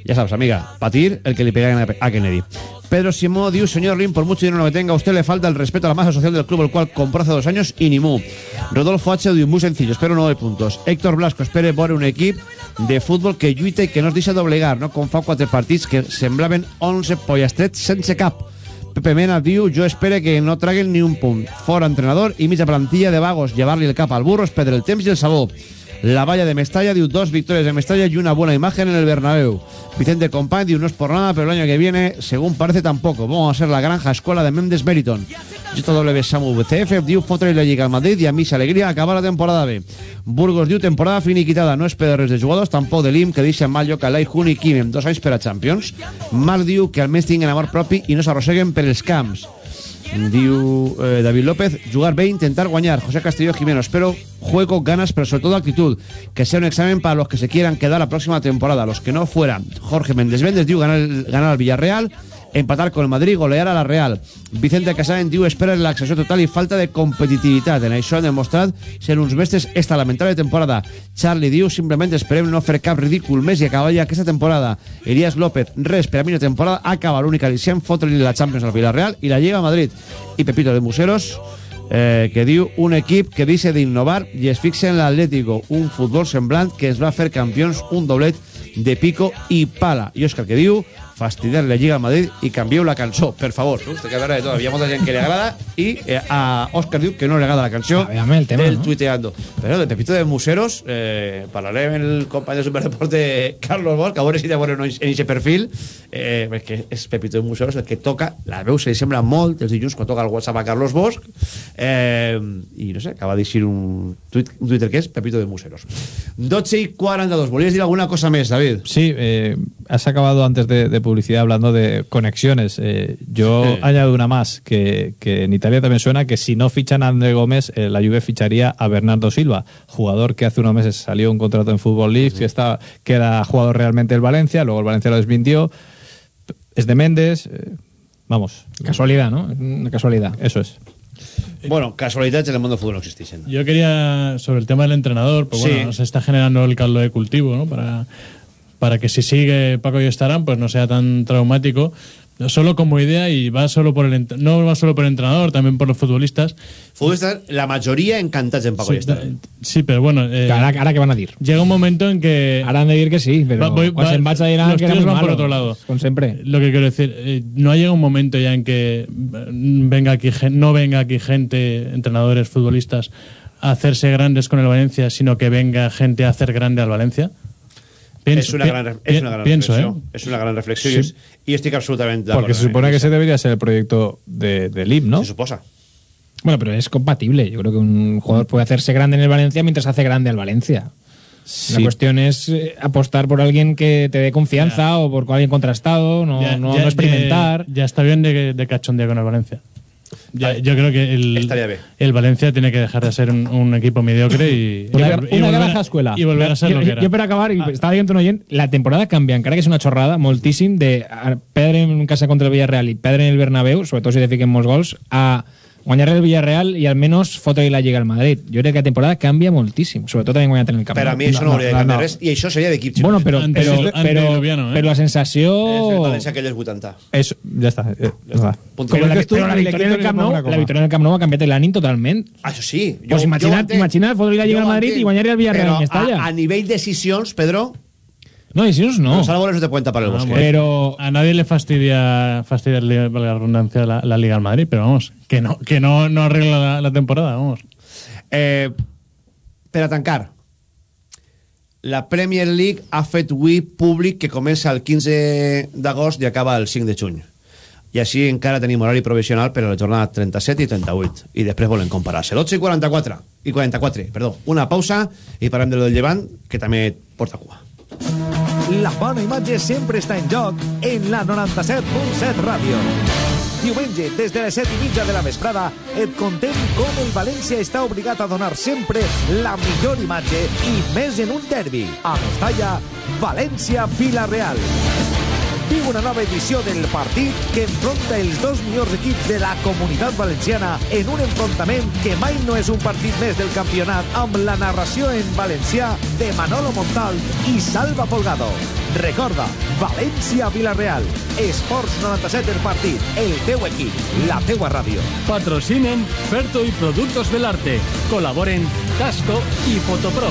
Ya sabes, amiga, patir el que le pegan a Kennedy. Pedro Simó diu, señor Lim, por mucho dinero que tenga, a usted le falta el respeto a la masa social del club, el cual compró hace dos años y ni mu. Rodolfo H. diu, muy sencillo, espero nueve puntos. Héctor Blasco espere veure un equip de futbol que lluita i que no es doblegar, no com fa quatre partits que semblaven 11 pollastrets sense cap. Pepe Mena diu, jo espere que no traguen ni un punt. Fora entrenador i mitja plantilla de vagos, llevar-li el cap al burro és perdre el temps i el sabó. La valla de Mestalla diu dos victorias de Mestalla y una buena imagen en el Bernabéu. Vicente Company diu no es por nada, pero el año que viene, según parece tampoco. Vamos a ser la granja escuela de Mendes Meriton. JW Samu VCF diu fotre la Lliga al Madrid i a Misa Alegría acabar la temporada B. Burgos diu temporada finiquitada, no espera res de jugadors, tampoc de l'IM que deixa mal lloc a Lai Hun i amb dos anys per a Champions. Marc diu que almenys tinguen amor propi i no s'arrosseguen per els camps. Diu eh, David López, jugar bé, intentar guanyar. José Castillo Jimeno, espero juego, ganas, pero sobre todo actitud. Que sea un examen para los que se quieran quedar la próxima temporada. Los que no fueran. Jorge Méndez Méndez, diu, ganar, ganar al Villarreal, empatar con el Madrid, golear a la Real. Vicente Casaden diu, espera l'accessió total i falta de competitivitat. En això han demostrat ser uns bestes esta lamentable temporada. Charlie diu, simplement esperem no fer cap ridícul més i acabar ja aquesta temporada. Elias López, res, per a mi una temporada acaba l'única al·licient, fotre-li la Champions al Villarreal i la Lliga a Madrid. I Pepito de Museros, eh, que diu un equip que deixa d'innovar i es fixa en l'Atlético, un futbol semblant que es va fer campions un doblet de pico i pala. I Òscar que diu fastidiar la Lliga a Madrid i canvieu la cançó, per favor. No? Usted que de todo. Hi ha molta gent que li agrada i eh, a Òscar diu que no li agrada la cançó el tema, del ¿no? tuiteando. Però de Pepito de Museros eh, parlarem amb el company de Superdeporte Carlos Bosch, a veure si te veure en aquest perfil eh, perquè és Pepito de Museros el que toca, la veu se li sembla molt els dilluns quan toca el WhatsApp a Carlos Bosch eh, i no sé, acaba de dir un, tuit, un Twitter que és Pepito de Museros 12 y 42, ¿volvías decir alguna cosa més, David? Sí, eh, has acabado antes de, de publicidad hablando de conexiones. Eh, yo Sí. añado una más, que, que en Italia también suena que si no fichan a André Gómez, eh, la Juve ficharía a Bernardo Silva, jugador que hace unos meses salió un contrato en Football League, que, estaba, que era jugador realmente del Valencia, luego el Valencia lo desmintió. Es de Méndez. eh, vamos. Casualidad, ¿no? Una casualidad. Eso es. Bueno, casualidades en el mundo del fútbol no existen. Yo quería, sobre el tema del entrenador, pues Sí. bueno, se está generando el caldo de cultivo, ¿no? Para, para que si sigue Paco y estarán, pues no sea tan traumático. Solo como idea y va solo por el no va solo por el entrenador, también por los futbolistas. Futbolistas, la mayoría encantats en Paco Sí, Llesta. Sí, pero bueno. eh, Ahora, ahora que van a decir. Llega un momento en que. Ahora han de decir que sí, pero Va- voy- va- dir los que van por otro lado. Con siempre. Lo que quiero decir, eh, no ha llegado un momento ya en que mm, venga aquí no venga aquí gente, entrenadores, futbolistas, a hacerse grandes con el Valencia, sino que venga gente a hacer grande al Valencia. Es una gran, es una gran pienso, reflexión. ¿eh? Es una gran reflexión Sí. y, es- y estoy absolutamente de Porque se supone en que ese debería ser el proyecto de, del IM, ¿no? Se suposa. Bueno, pero es compatible. Yo creo que un jugador puede hacerse grande en el Valencia mientras hace grande al Valencia. La cuestión es eh, apostar por alguien que te dé confianza o por alguien contrastado, no, Ya- no, ya- no experimentar. Ya, ya está bien de, de cachondeo con el Valencia. Ya- yo creo que el, el Valencia tiene que dejar de ser un, un equipo mediocre y, Una, y y volver, granja escuela. y volver a ser yo, lo que era. yo per acabar, i estava dient un oient, la temporada canvia, encara que és una xorrada, moltíssim, de perdre en casa contra el Villarreal i perdre en el Bernabéu, sobretot si te fiquen molts gols, a guanyar el Villarreal i almenys fotre la Lliga al Madrid. Jo crec que la temporada canvia moltíssim, sobretot també guanyat en el Camp Pero a Nou. mí eso no, hauria de no, canviar no. res. I això seria d'equip Bueno, però, però, però, Lubiano, eh? però la sensació... És el València aquell dels 80. Eso, ya está. eh, nada. Punto. Però la, però la victòria en el quito Camp Nou, la victòria en el Camp Nou ha canviat l'ànim totalment. Ah, això sí. Pues ho imagina't, imagina't fotre la Lliga Jo al Madrid i guanyar el Villarreal Però en Mestalla. A, a nivell decisions, Pedro, No, decisions no. los árboles no te pueden tapar el Ah, bosque. bueno. Pero a nadie le fastidia fastidiarle valga la redundancia la, la Liga al Madrid, pero vamos, que no que no, no arregla la, la temporada, vamos. Eh, per a tancar, la Premier League ha fet avui públic que comença el 15 d'agost i acaba el 5 de juny. i així encara tenim horari provisional per a la jornada 37 i 38 i després volen comparar-se 12 i 44 i 44, perdó, una pausa i parlem de lo del llevant que també porta cua La bona imatge sempre està en joc en la 97.7 Ràdio. Diumenge, des de les 7 i mitja de la vesprada, et contem com el València està obligat a donar sempre la millor imatge i més en un derbi. A Mestalla, València-Vila-real. Viu una nova edició del partit que enfronta els dos millors equips de la comunitat valenciana en un enfrontament que mai no és un partit més del campionat amb la narració en valencià de Manolo Montal i Salva Folgado. Recorda, València-Vilareal. Esports 97 el partit. El teu equip, la teua ràdio. Patrocinen Ferto y Productos Belarte. Colaboren Tasco y Fotopro.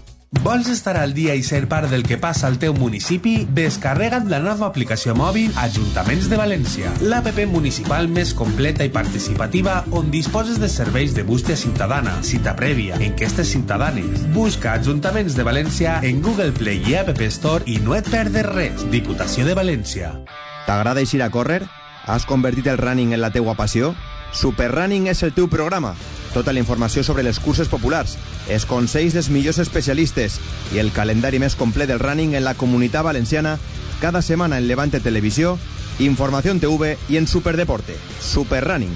Vols estar al dia i ser part del que passa al teu municipi? Descarrega't la nova aplicació mòbil Ajuntaments de València, l'APP municipal més completa i participativa on disposes de serveis de bústia ciutadana, cita prèvia, enquestes ciutadanes. Busca Ajuntaments de València en Google Play i App Store i no et perdes res. Diputació de València. T'agrada eixir a córrer? Has convertit el running en la teua passió? Super Running és el teu programa. Tota la informació sobre les curses populars, els consells dels millors especialistes i el calendari més complet del running en la comunitat valenciana cada setmana en Levante Televisió, Informació en TV i en Superdeporte. Super Running.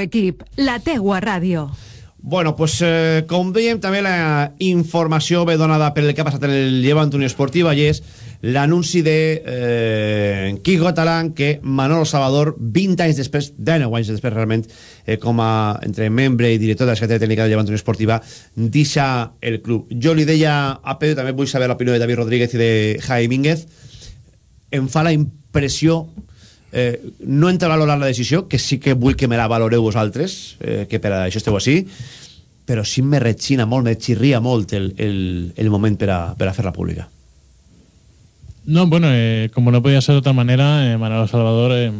equip, la teua ràdio. Bueno, pues eh, com dèiem, també la informació ve donada per el que ha passat en el Llevant Unió Esportiva i és l'anunci de eh, Quico Talán que Manolo Salvador, 20 anys després, 19 anys després realment, eh, com a entre membre i director de la Secretaria Tècnica del Llevant Unió Esportiva, deixa el club. Jo li deia a Pedro, també vull saber l'opinió de David Rodríguez i de Jaime Mínguez, em fa la impressió eh, no entrar a valorar la decisió, que sí que vull que me la valoreu vosaltres, eh, que per això esteu així, però sí me retxina molt, me xirria molt el, el, el moment per a, per a fer-la pública. No, bueno, eh, como no podía ser de otra manera, eh, Manolo Salvador eh,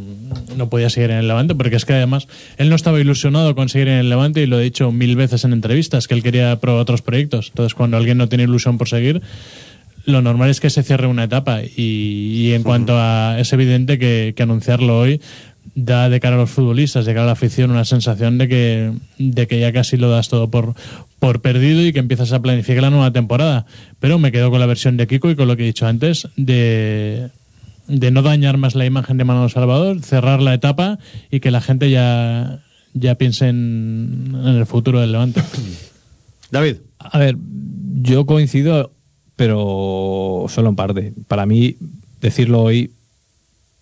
no podía seguir en el Levante, porque es que además él no estaba ilusionado con seguir en el Levante y lo he dicho mil veces en entrevistas, que él quería probar otros proyectos. Entonces, cuando alguien no tiene ilusión por seguir, lo normal es que se cierre una etapa. Y, y en cuanto a. Es evidente que, que anunciarlo hoy da de cara a los futbolistas, de cara a la afición, una sensación de que, de que ya casi lo das todo por, por perdido y que empiezas a planificar la nueva temporada. Pero me quedo con la versión de Kiko y con lo que he dicho antes, de, de no dañar más la imagen de Manolo Salvador, cerrar la etapa y que la gente ya, ya piense en, en el futuro del Levante. David. A ver, yo coincido, pero solo en parte. Para mí, decirlo hoy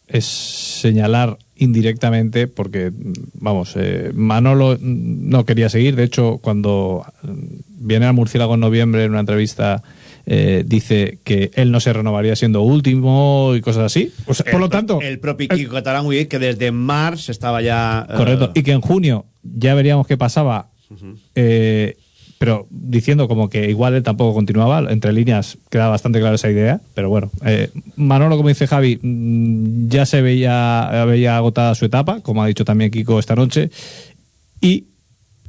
es señalar indirectamente porque, vamos, eh, Manolo no quería seguir. De hecho, cuando viene al Murciélago en noviembre en una entrevista eh, dice que él no se renovaría siendo último y cosas así. O sea, por lo tanto... El propio Kiko Catalán, que desde marzo estaba ya... eh, Correcto. Y que en junio ya veríamos qué pasaba. eh, pero diciendo como que igual él tampoco continuaba, entre líneas queda bastante clara esa idea, pero bueno, eh, Manolo, como dice Javi, mm, ya se veía, veía agotada su etapa, como ha dicho también Kiko esta noche, y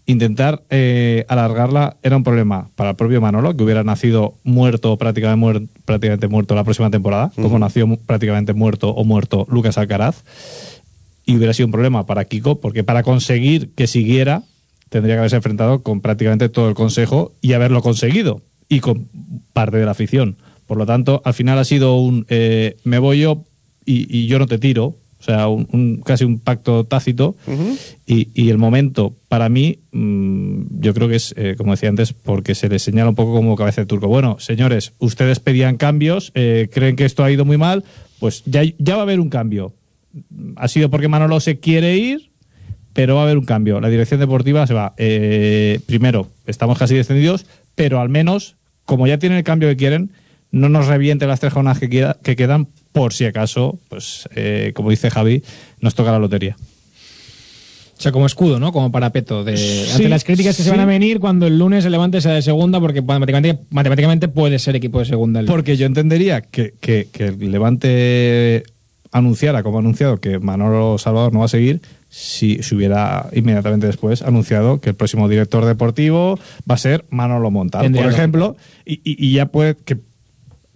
intentar eh, alargarla era un problema para el propio Manolo, que hubiera nacido muerto prácticamente, muer- prácticamente muerto la próxima temporada, como nació prácticamente muerto o muerto Lucas Alcaraz. Y hubiera sido un problema para Kiko, porque para conseguir que siguiera, tendría que haberse enfrentado con prácticamente todo el consejo y haberlo conseguido, y con parte de la afición. Por lo tanto, al final ha sido un eh, me voy yo y, y yo no te tiro, o sea, un, un- casi un pacto tácito. Y, y el momento, para mí, mm, yo creo que es, eh, como decía antes, porque se les señala un poco como cabeza de turco. Bueno, señores, ustedes pedían cambios, eh, creen que esto ha ido muy mal, pues ya, ya va a haber un cambio. Ha sido porque Manolo se quiere ir, pero va a haber un cambio. La dirección deportiva se va. Eh, primero, estamos casi descendidos, pero al menos, como ya tienen el cambio que quieren, no nos revienten las tres jornadas que, queda- que quedan, por si acaso, pues, eh, como dice Javi, nos toca la lotería. O sea, como escudo, ¿no? Como parapeto. De, Sí, ante las críticas que se van a venir cuando el lunes el Levante sea de segunda, porque matemáticamente, matemáticamente puede ser equipo de segunda. Porque yo entendería que, que- que el Levante anunciara, como ha anunciado, que Manolo Salvador no va a seguir, si se hubiera inmediatamente después anunciado que el próximo director deportivo va a ser Manolo Montal, por ejemplo, y, y- y ya puede que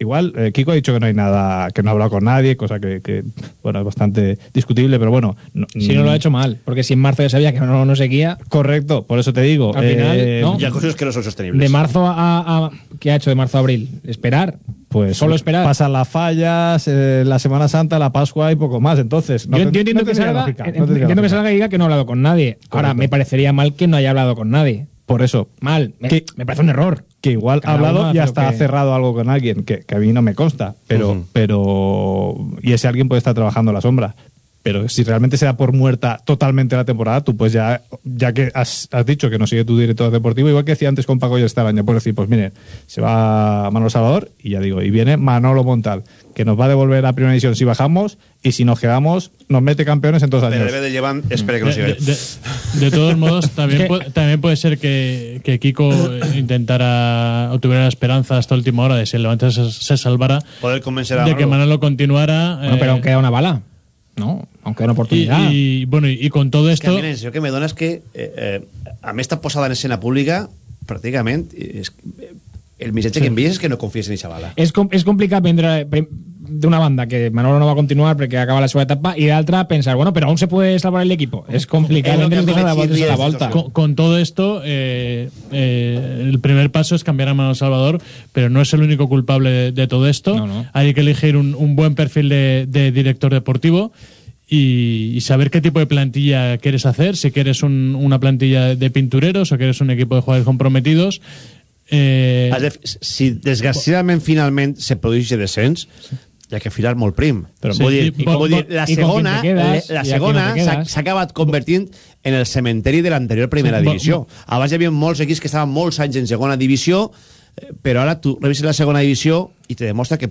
igual eh, Kiko ha dicho que no hay nada, que no ha hablado con nadie, cosa que, que, bueno es bastante discutible, pero bueno, no- Si no lo ha hecho mal, porque si en marzo ya sabía que no, no seguía. Correcto, por eso te digo. Al final, eh, ha coses que no són sostenibles. De marzo a, a- ¿Qué ha hecho de marzo a abril? Esperar. Pues Solo esperar. Pasan las fallas, eh, la Semana Santa, la Pascua y poco más. Entonces, no yo, ten- yo entiendo, no que, salga, lógica, no eh, entiendo que lógica. salga y diga que no ha hablado con nadie. Ahora, me parecería mal que no haya hablado con nadie. Por eso. Mal. Me, Que- me parece un error. Que igual Cada ha hablado y hasta ha cerrado algo con alguien, que, que a mí no me consta, pero, pero. Y ese alguien puede estar trabajando a la sombra. Pero si realmente se da por muerta totalmente la temporada, tú pues ya, ya que has, has dicho que no sigue tu director deportivo, igual que decía antes con Paco y Esteban, ya puedes decir, pues mire, se va Manolo Salvador y ya digo, y viene Manolo Montal, que nos va a devolver a primera división si bajamos y si nos quedamos, nos mete campeones en dos Pero años. debe de llevar, espera que no De, de- de- de todos modos, también, puede, también puede ser que, que Kiko eh, intentara o tuviera la esperanza hasta última hora de si el Levante se, se salvara, Poder convencer a de que Manolo. Continuara. Bueno, eh, pero aún queda una bala. ¿No? Aún queda una y, oportunidad. y, bueno, y, y con todo que esto. mi la sensació que me dona és que eh, eh, a més està posada en escena pública pràcticament és, eh, el missatge que envies és que no confies en Ixabala És, com, és complicat prendre prim- d'una banda que Manolo no va a continuar perquè acaba la seva etapa i d'altra pensar, bueno, però aún se puede salvar el equipo. Es que vendre me la volta chirría a la esta volta. Con, con todo esto, eh, eh, el primer paso es cambiar a Manuel Salvador, pero no es el único culpable de, de todo esto. No, no. Hay que elegir un, un buen perfil de, de director deportivo y, y saber qué tipo de plantilla quieres hacer, si quieres un- una plantilla de pintureros o quieres un equipo de jugadores comprometidos. Eh, de, si desgraciadament finalment se produeix el descens hi ha que filar molt prim. Però vull sí, dir, i vull dir, la segona, quedes, la i aquí segona s'ha acabat convertint en el cementeri de l'anterior primera Sí, bo- divisió abans hi havia molts equips que estaven molts anys en segona divisió eh, però ara tu revises la segona divisió i te demostra que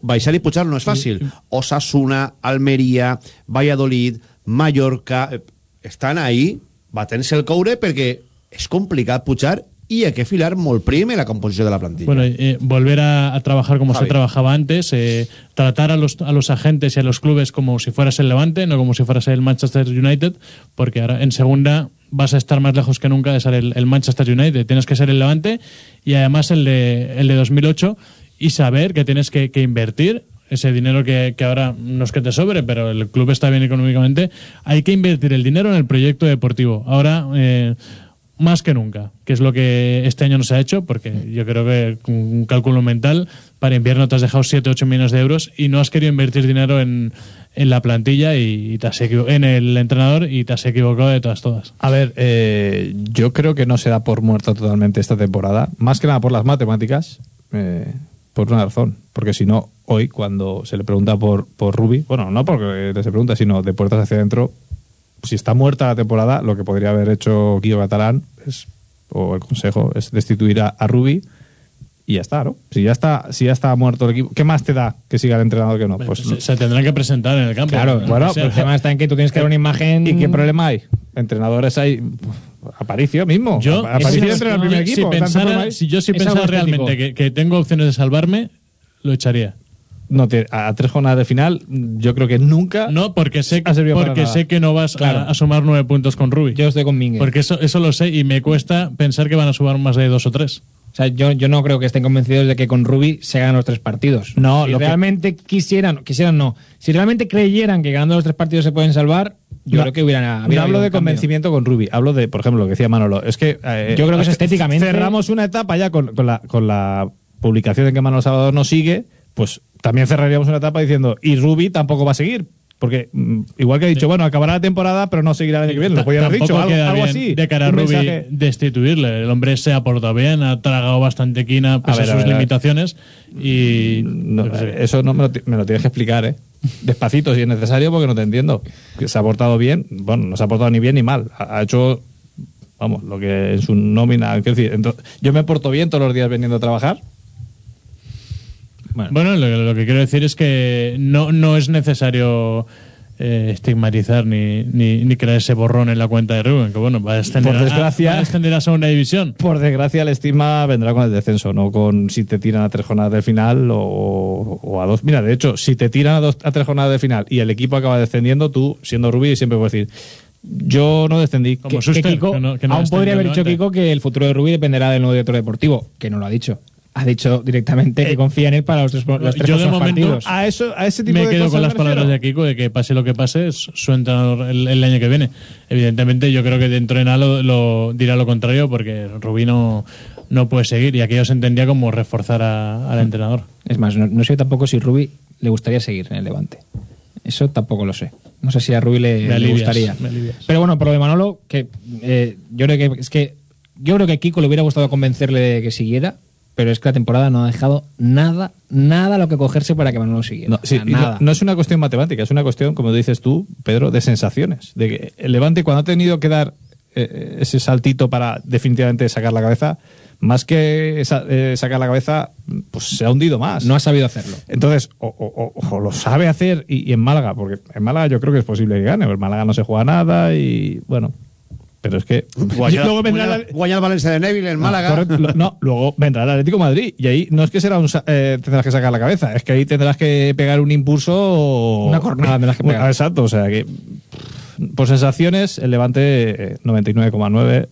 baixar i pujar no és fàcil. Osasuna, Almeria Valladolid, Mallorca eh, estan ahí batent-se el coure perquè és complicat pujar i hi ha que filar molt prim en la composició de la plantilla Bueno, eh, volver a, a trabajar como Javi. se trabajaba antes, eh, tratar a los, a los agentes y a los clubes como si fueras el Levante, no como si fueras el Manchester United, porque ahora en segunda vas a estar más lejos que nunca de ser el, el Manchester United. Tienes que ser el Levante y además el de, el de 2008 y saber que tienes que, que invertir ese dinero que, que ahora no es que te sobre, pero el club está bien económicamente. Hay que invertir el dinero en el proyecto deportivo. Ahora... eh, más que nunca, que es lo que este año no se ha hecho, porque yo creo que con un cálculo mental, para invierno te has dejado 7 8 millones de euros y no has querido invertir dinero en, en la plantilla y, y te has en el entrenador y te has equivocado de todas, todas. A ver, eh, yo creo que no se da por muerta totalmente esta temporada, más que nada por las matemáticas, eh, por una razón, porque si no, hoy cuando se le pregunta por, por Rubi, bueno, no porque se pregunta, sino de puertas hacia adentro, si está muerta la temporada, lo que podría haber hecho Guido Catalán es, o el consejo es destituir a, a Rubi y ya está, ¿no? Si ya está, si ya está muerto el equipo, ¿qué más te da que siga el entrenador que no? Pues se, se tendrán que presentar en el campo. Claro, Bueno, o sea, pues- el tema está en que tú tienes que dar una imagen. ¿Y qué problema hay? Entrenadores hay. Aparicio mismo. Yo, Aparicio si- el primer si equipo. tanto pensara- si yo si pensara realmente que, que tengo opciones de salvarme, lo echaría. No te- a tres jornadas de final, yo creo que nunca. No, porque sé, para porque sé que no vas a- Claro. a, sumar nueve puntos con Rubi. Yo estoy con Mingue. Porque eso, eso lo sé y me cuesta pensar que van a sumar más de dos o tres. O sea, yo, yo no creo que estén convencidos de que con Rubi se ganan los tres partidos. No, si lo que- realmente quisieran, quisieran no. Si realmente creyeran que ganando los tres partidos se pueden salvar, yo No, creo que hubieran No hablo de convencimiento con Rubi, hablo de, por ejemplo, lo que decía Manolo. Es que. eh, Yo creo que es estéticamente- Cerramos una etapa ya con, con la, con la publicación de que Manolo Salvador no sigue, pues también cerraríamos una etapa diciendo, y Rubi tampoco va a seguir. Porque mm, igual que he dicho, bueno, acabará la temporada, pero no seguirá el año que viene. Lo haber dicho, algo, así. De cara a Un Rubi mensaje- destituirle. El hombre se ha portado bien, ha tragado bastante quina pese a, ver, a sus ver, a ver. limitaciones. Y. No, eso no me lo, ti- me lo tienes que explicar, ¿eh? Despacito, si es necesario, porque no te entiendo. Se ha portado bien, bueno, no se ha portado ni bien ni mal. Ha, hecho, vamos, lo que en su nómina. decir, yo me porto bien todos los días veniendo a trabajar. Bueno, lo, lo que quiero decir es que no, no es necesario eh, estigmatizar ni, ni, ni crear ese borrón en la cuenta de Rubén, que bueno, va a descender, Por a- desgracia- va a, descender a segunda división. Por desgracia, el estigma vendrá con el descenso, no con si te tiran a tres jornadas del final o, o a dos. Mira, de hecho, si te tiran a, dos, a tres jornadas del final y el equipo acaba descendiendo, tú, siendo Rubí, siempre puedes decir, yo no descendí. Como Que- que Suster, Kiko- que no- que no aún podría haber dicho 90. Kiko que el futuro de Rubi dependerá del nuevo director deportivo, que no lo ha dicho. Ha dicho directamente que confía en él para los tres, los tres Eh, Yo de momento partidos. A, eso, a ese tipo me de quedo cosas con me las palabras de Kiko de que pase lo que pase es su entrenador el, el año que viene. Evidentemente yo creo que dentro de nada lo, lo dirá lo contrario porque Rubí no, no puede seguir y aquello se entendía como reforzar a- al entrenador. Es más, no, no sé tampoco si Rubi le gustaría seguir en el Levante. Eso tampoco lo sé. No sé si a Rubi le, Me le alivias, gustaría. Pero bueno, por lo de Manolo, que eh, yo creo que es que yo creo que a Kiko le hubiera gustado convencerle de que siguiera, pero es que la temporada no ha dejado nada, nada lo que cogerse para que Manolo siguiera. No, O sí, sea, y no- nada. no, es una cuestión matemática, es una cuestión, como dices tú, Pedro, de sensaciones. De que el Levante, cuando ha tenido que dar eh, ese saltito para definitivamente sacar la cabeza, más que sa- eh, sacar la cabeza, pues se ha hundido más. No ha sabido hacerlo. Entonces, o, o- o- o lo sabe hacer y, y en Málaga, porque en Málaga yo creo que es posible que gane, porque en Málaga no se juega nada y bueno. Pero es que. Guanyar, luego vendrá la- València de Neville en no, Málaga. correcto, lo- no, luego vendrá el Atlético de Madrid y ahí no es que será un sa- eh, tendrás que sacar la cabeza, es que ahí tendrás que pegar un impulso o Una cornada tendrás que Bueno, pegar. Exacto, o sea que por sensaciones el Levante eh, 99,9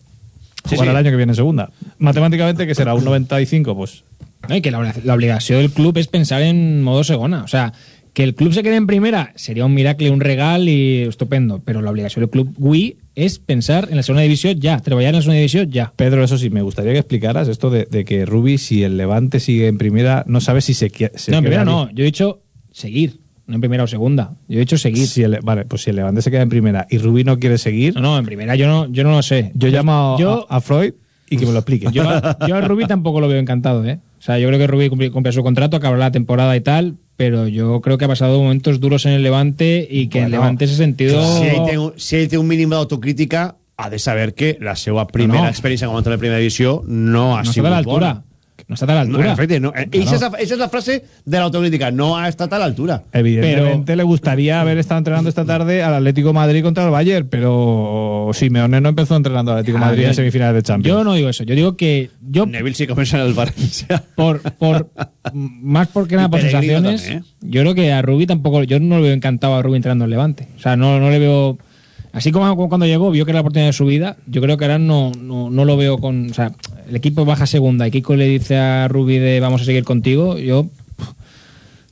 Sí, jugará sí. el año que viene en segunda. Matemáticamente que será un 95, pues No, y que la, la obligación del club es pensar en modo segunda. O sea, que el club se quede en primera sería un miracle, un regal y estupendo. Pero la obligación del club Wii es pensar en la segunda división ya, trabajar en la segunda división ya. Pedro, eso sí, me gustaría que explicaras esto de, de que Rubi, si el Levante sigue en primera, no sabe si se, quie- se no, en primera no. Yo he dicho seguir, no en primera o segunda. Yo he dicho seguir. Si el- vale, pues si el Levante se queda en primera y Rubi no quiere seguir, No, no, en primera yo no, yo no lo sé. yo llamo a- yo- a, Freud y que me lo explique. Yo, yo a Rubí tampoco lo veo encantado, ¿eh? O sea, yo creo que Rubí cumple, cumple su contrato, acabará la temporada y tal, pero yo creo que ha pasado momentos duros en el Levante y que en el Bueno, Levante ese sentido... Si té, un- si té un mínim d'autocrítica, ha de saber que la seva primera No, no. experiència com a entrenador de primera divisió no ha no està sigut a l'altura. bona. No està a l'altura. No, en efecte, no. Eh, Claro. Esa, es la, esa es la frase de la autocrítica. No ha estado a la altura. Evidentemente le gustaría haber estado entrenando esta tarde al Atlético Madrid contra el Bayern, pero Simeone no empezó entrenando al Atlético Ah, Madrid en semifinales de Champions. Yo no digo eso. Yo digo que yo Neville sí comienza en el Valencia. por, por más porque nada por sensaciones, también, ¿eh? yo creo que a Rubí tampoco, yo no lo veo encantado a Rubí entrando en Levante. O sea, no, no le veo. Así como como cuando llegó, vio que era la oportunidad de su vida, yo creo que ahora no, no, no lo veo con. O sea, el equipo baja segunda y Kiko le dice a Rubí de vamos a seguir contigo, yo.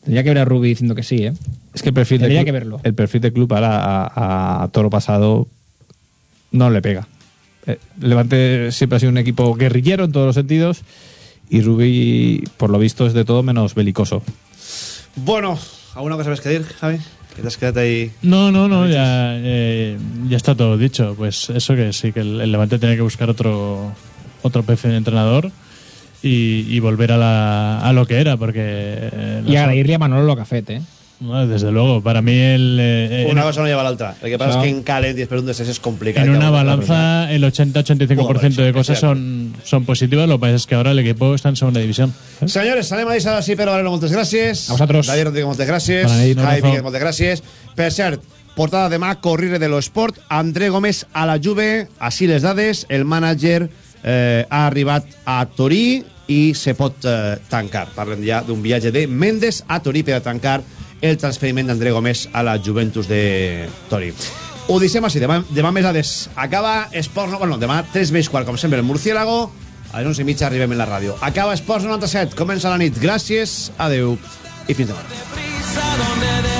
Tendría que ver a Rubí diciendo que sí, ¿eh? Es que el perfil, de club, que verlo. el perfil de club ahora a, a Toro Pasado no le pega. Eh, Levante siempre ha sido un equipo guerrillero en todos los sentidos y Rubí, por lo visto, es de todo menos belicoso. Bueno, ¿alguna cosa más que decir, Javi? Que te has quedado ahí... No, no, no, ya, eh, ya está todo dicho. Pues eso que sí, que el, el Levante tiene que buscar otro otro PF de entrenador y, y volver a, la, a lo que era, porque... eh, Y agradecerle a Manolo Locafete, ¿eh? no, desde luego, para mí el... eh, Una en- cosa no lleva a la otra. El que pasa No. es que en Calen 10 preguntas es complicado. En una balanza, el 80-85% de cosas son, son positivas. Lo que pasa es que ahora el equipo está en segunda división. Senyores, anem a deixar així, però Valero, moltes gràcies. A vosaltres. David Rodríguez. Javi Un abrazo. Miguel, moltes gràcies. Per cert, portada demà, Corrire de lo Sport, André Gómez a la Juve, així les dades, el mànager eh, ha arribat a Torí i se pot eh, tancar. Parlem ja d'un viatge de Mendes a Torí per a tancar el transferiment d'André Gómez a la Juventus de Torí. Ho deixem així, demà, demà més dades. Acaba Esports... No, bueno, demà 3 més quart, com sempre, el Murciélago. A les 11 i mitja arribem en la ràdio. Acaba Esports 97, comença la nit. Gràcies, adeu i fins demà.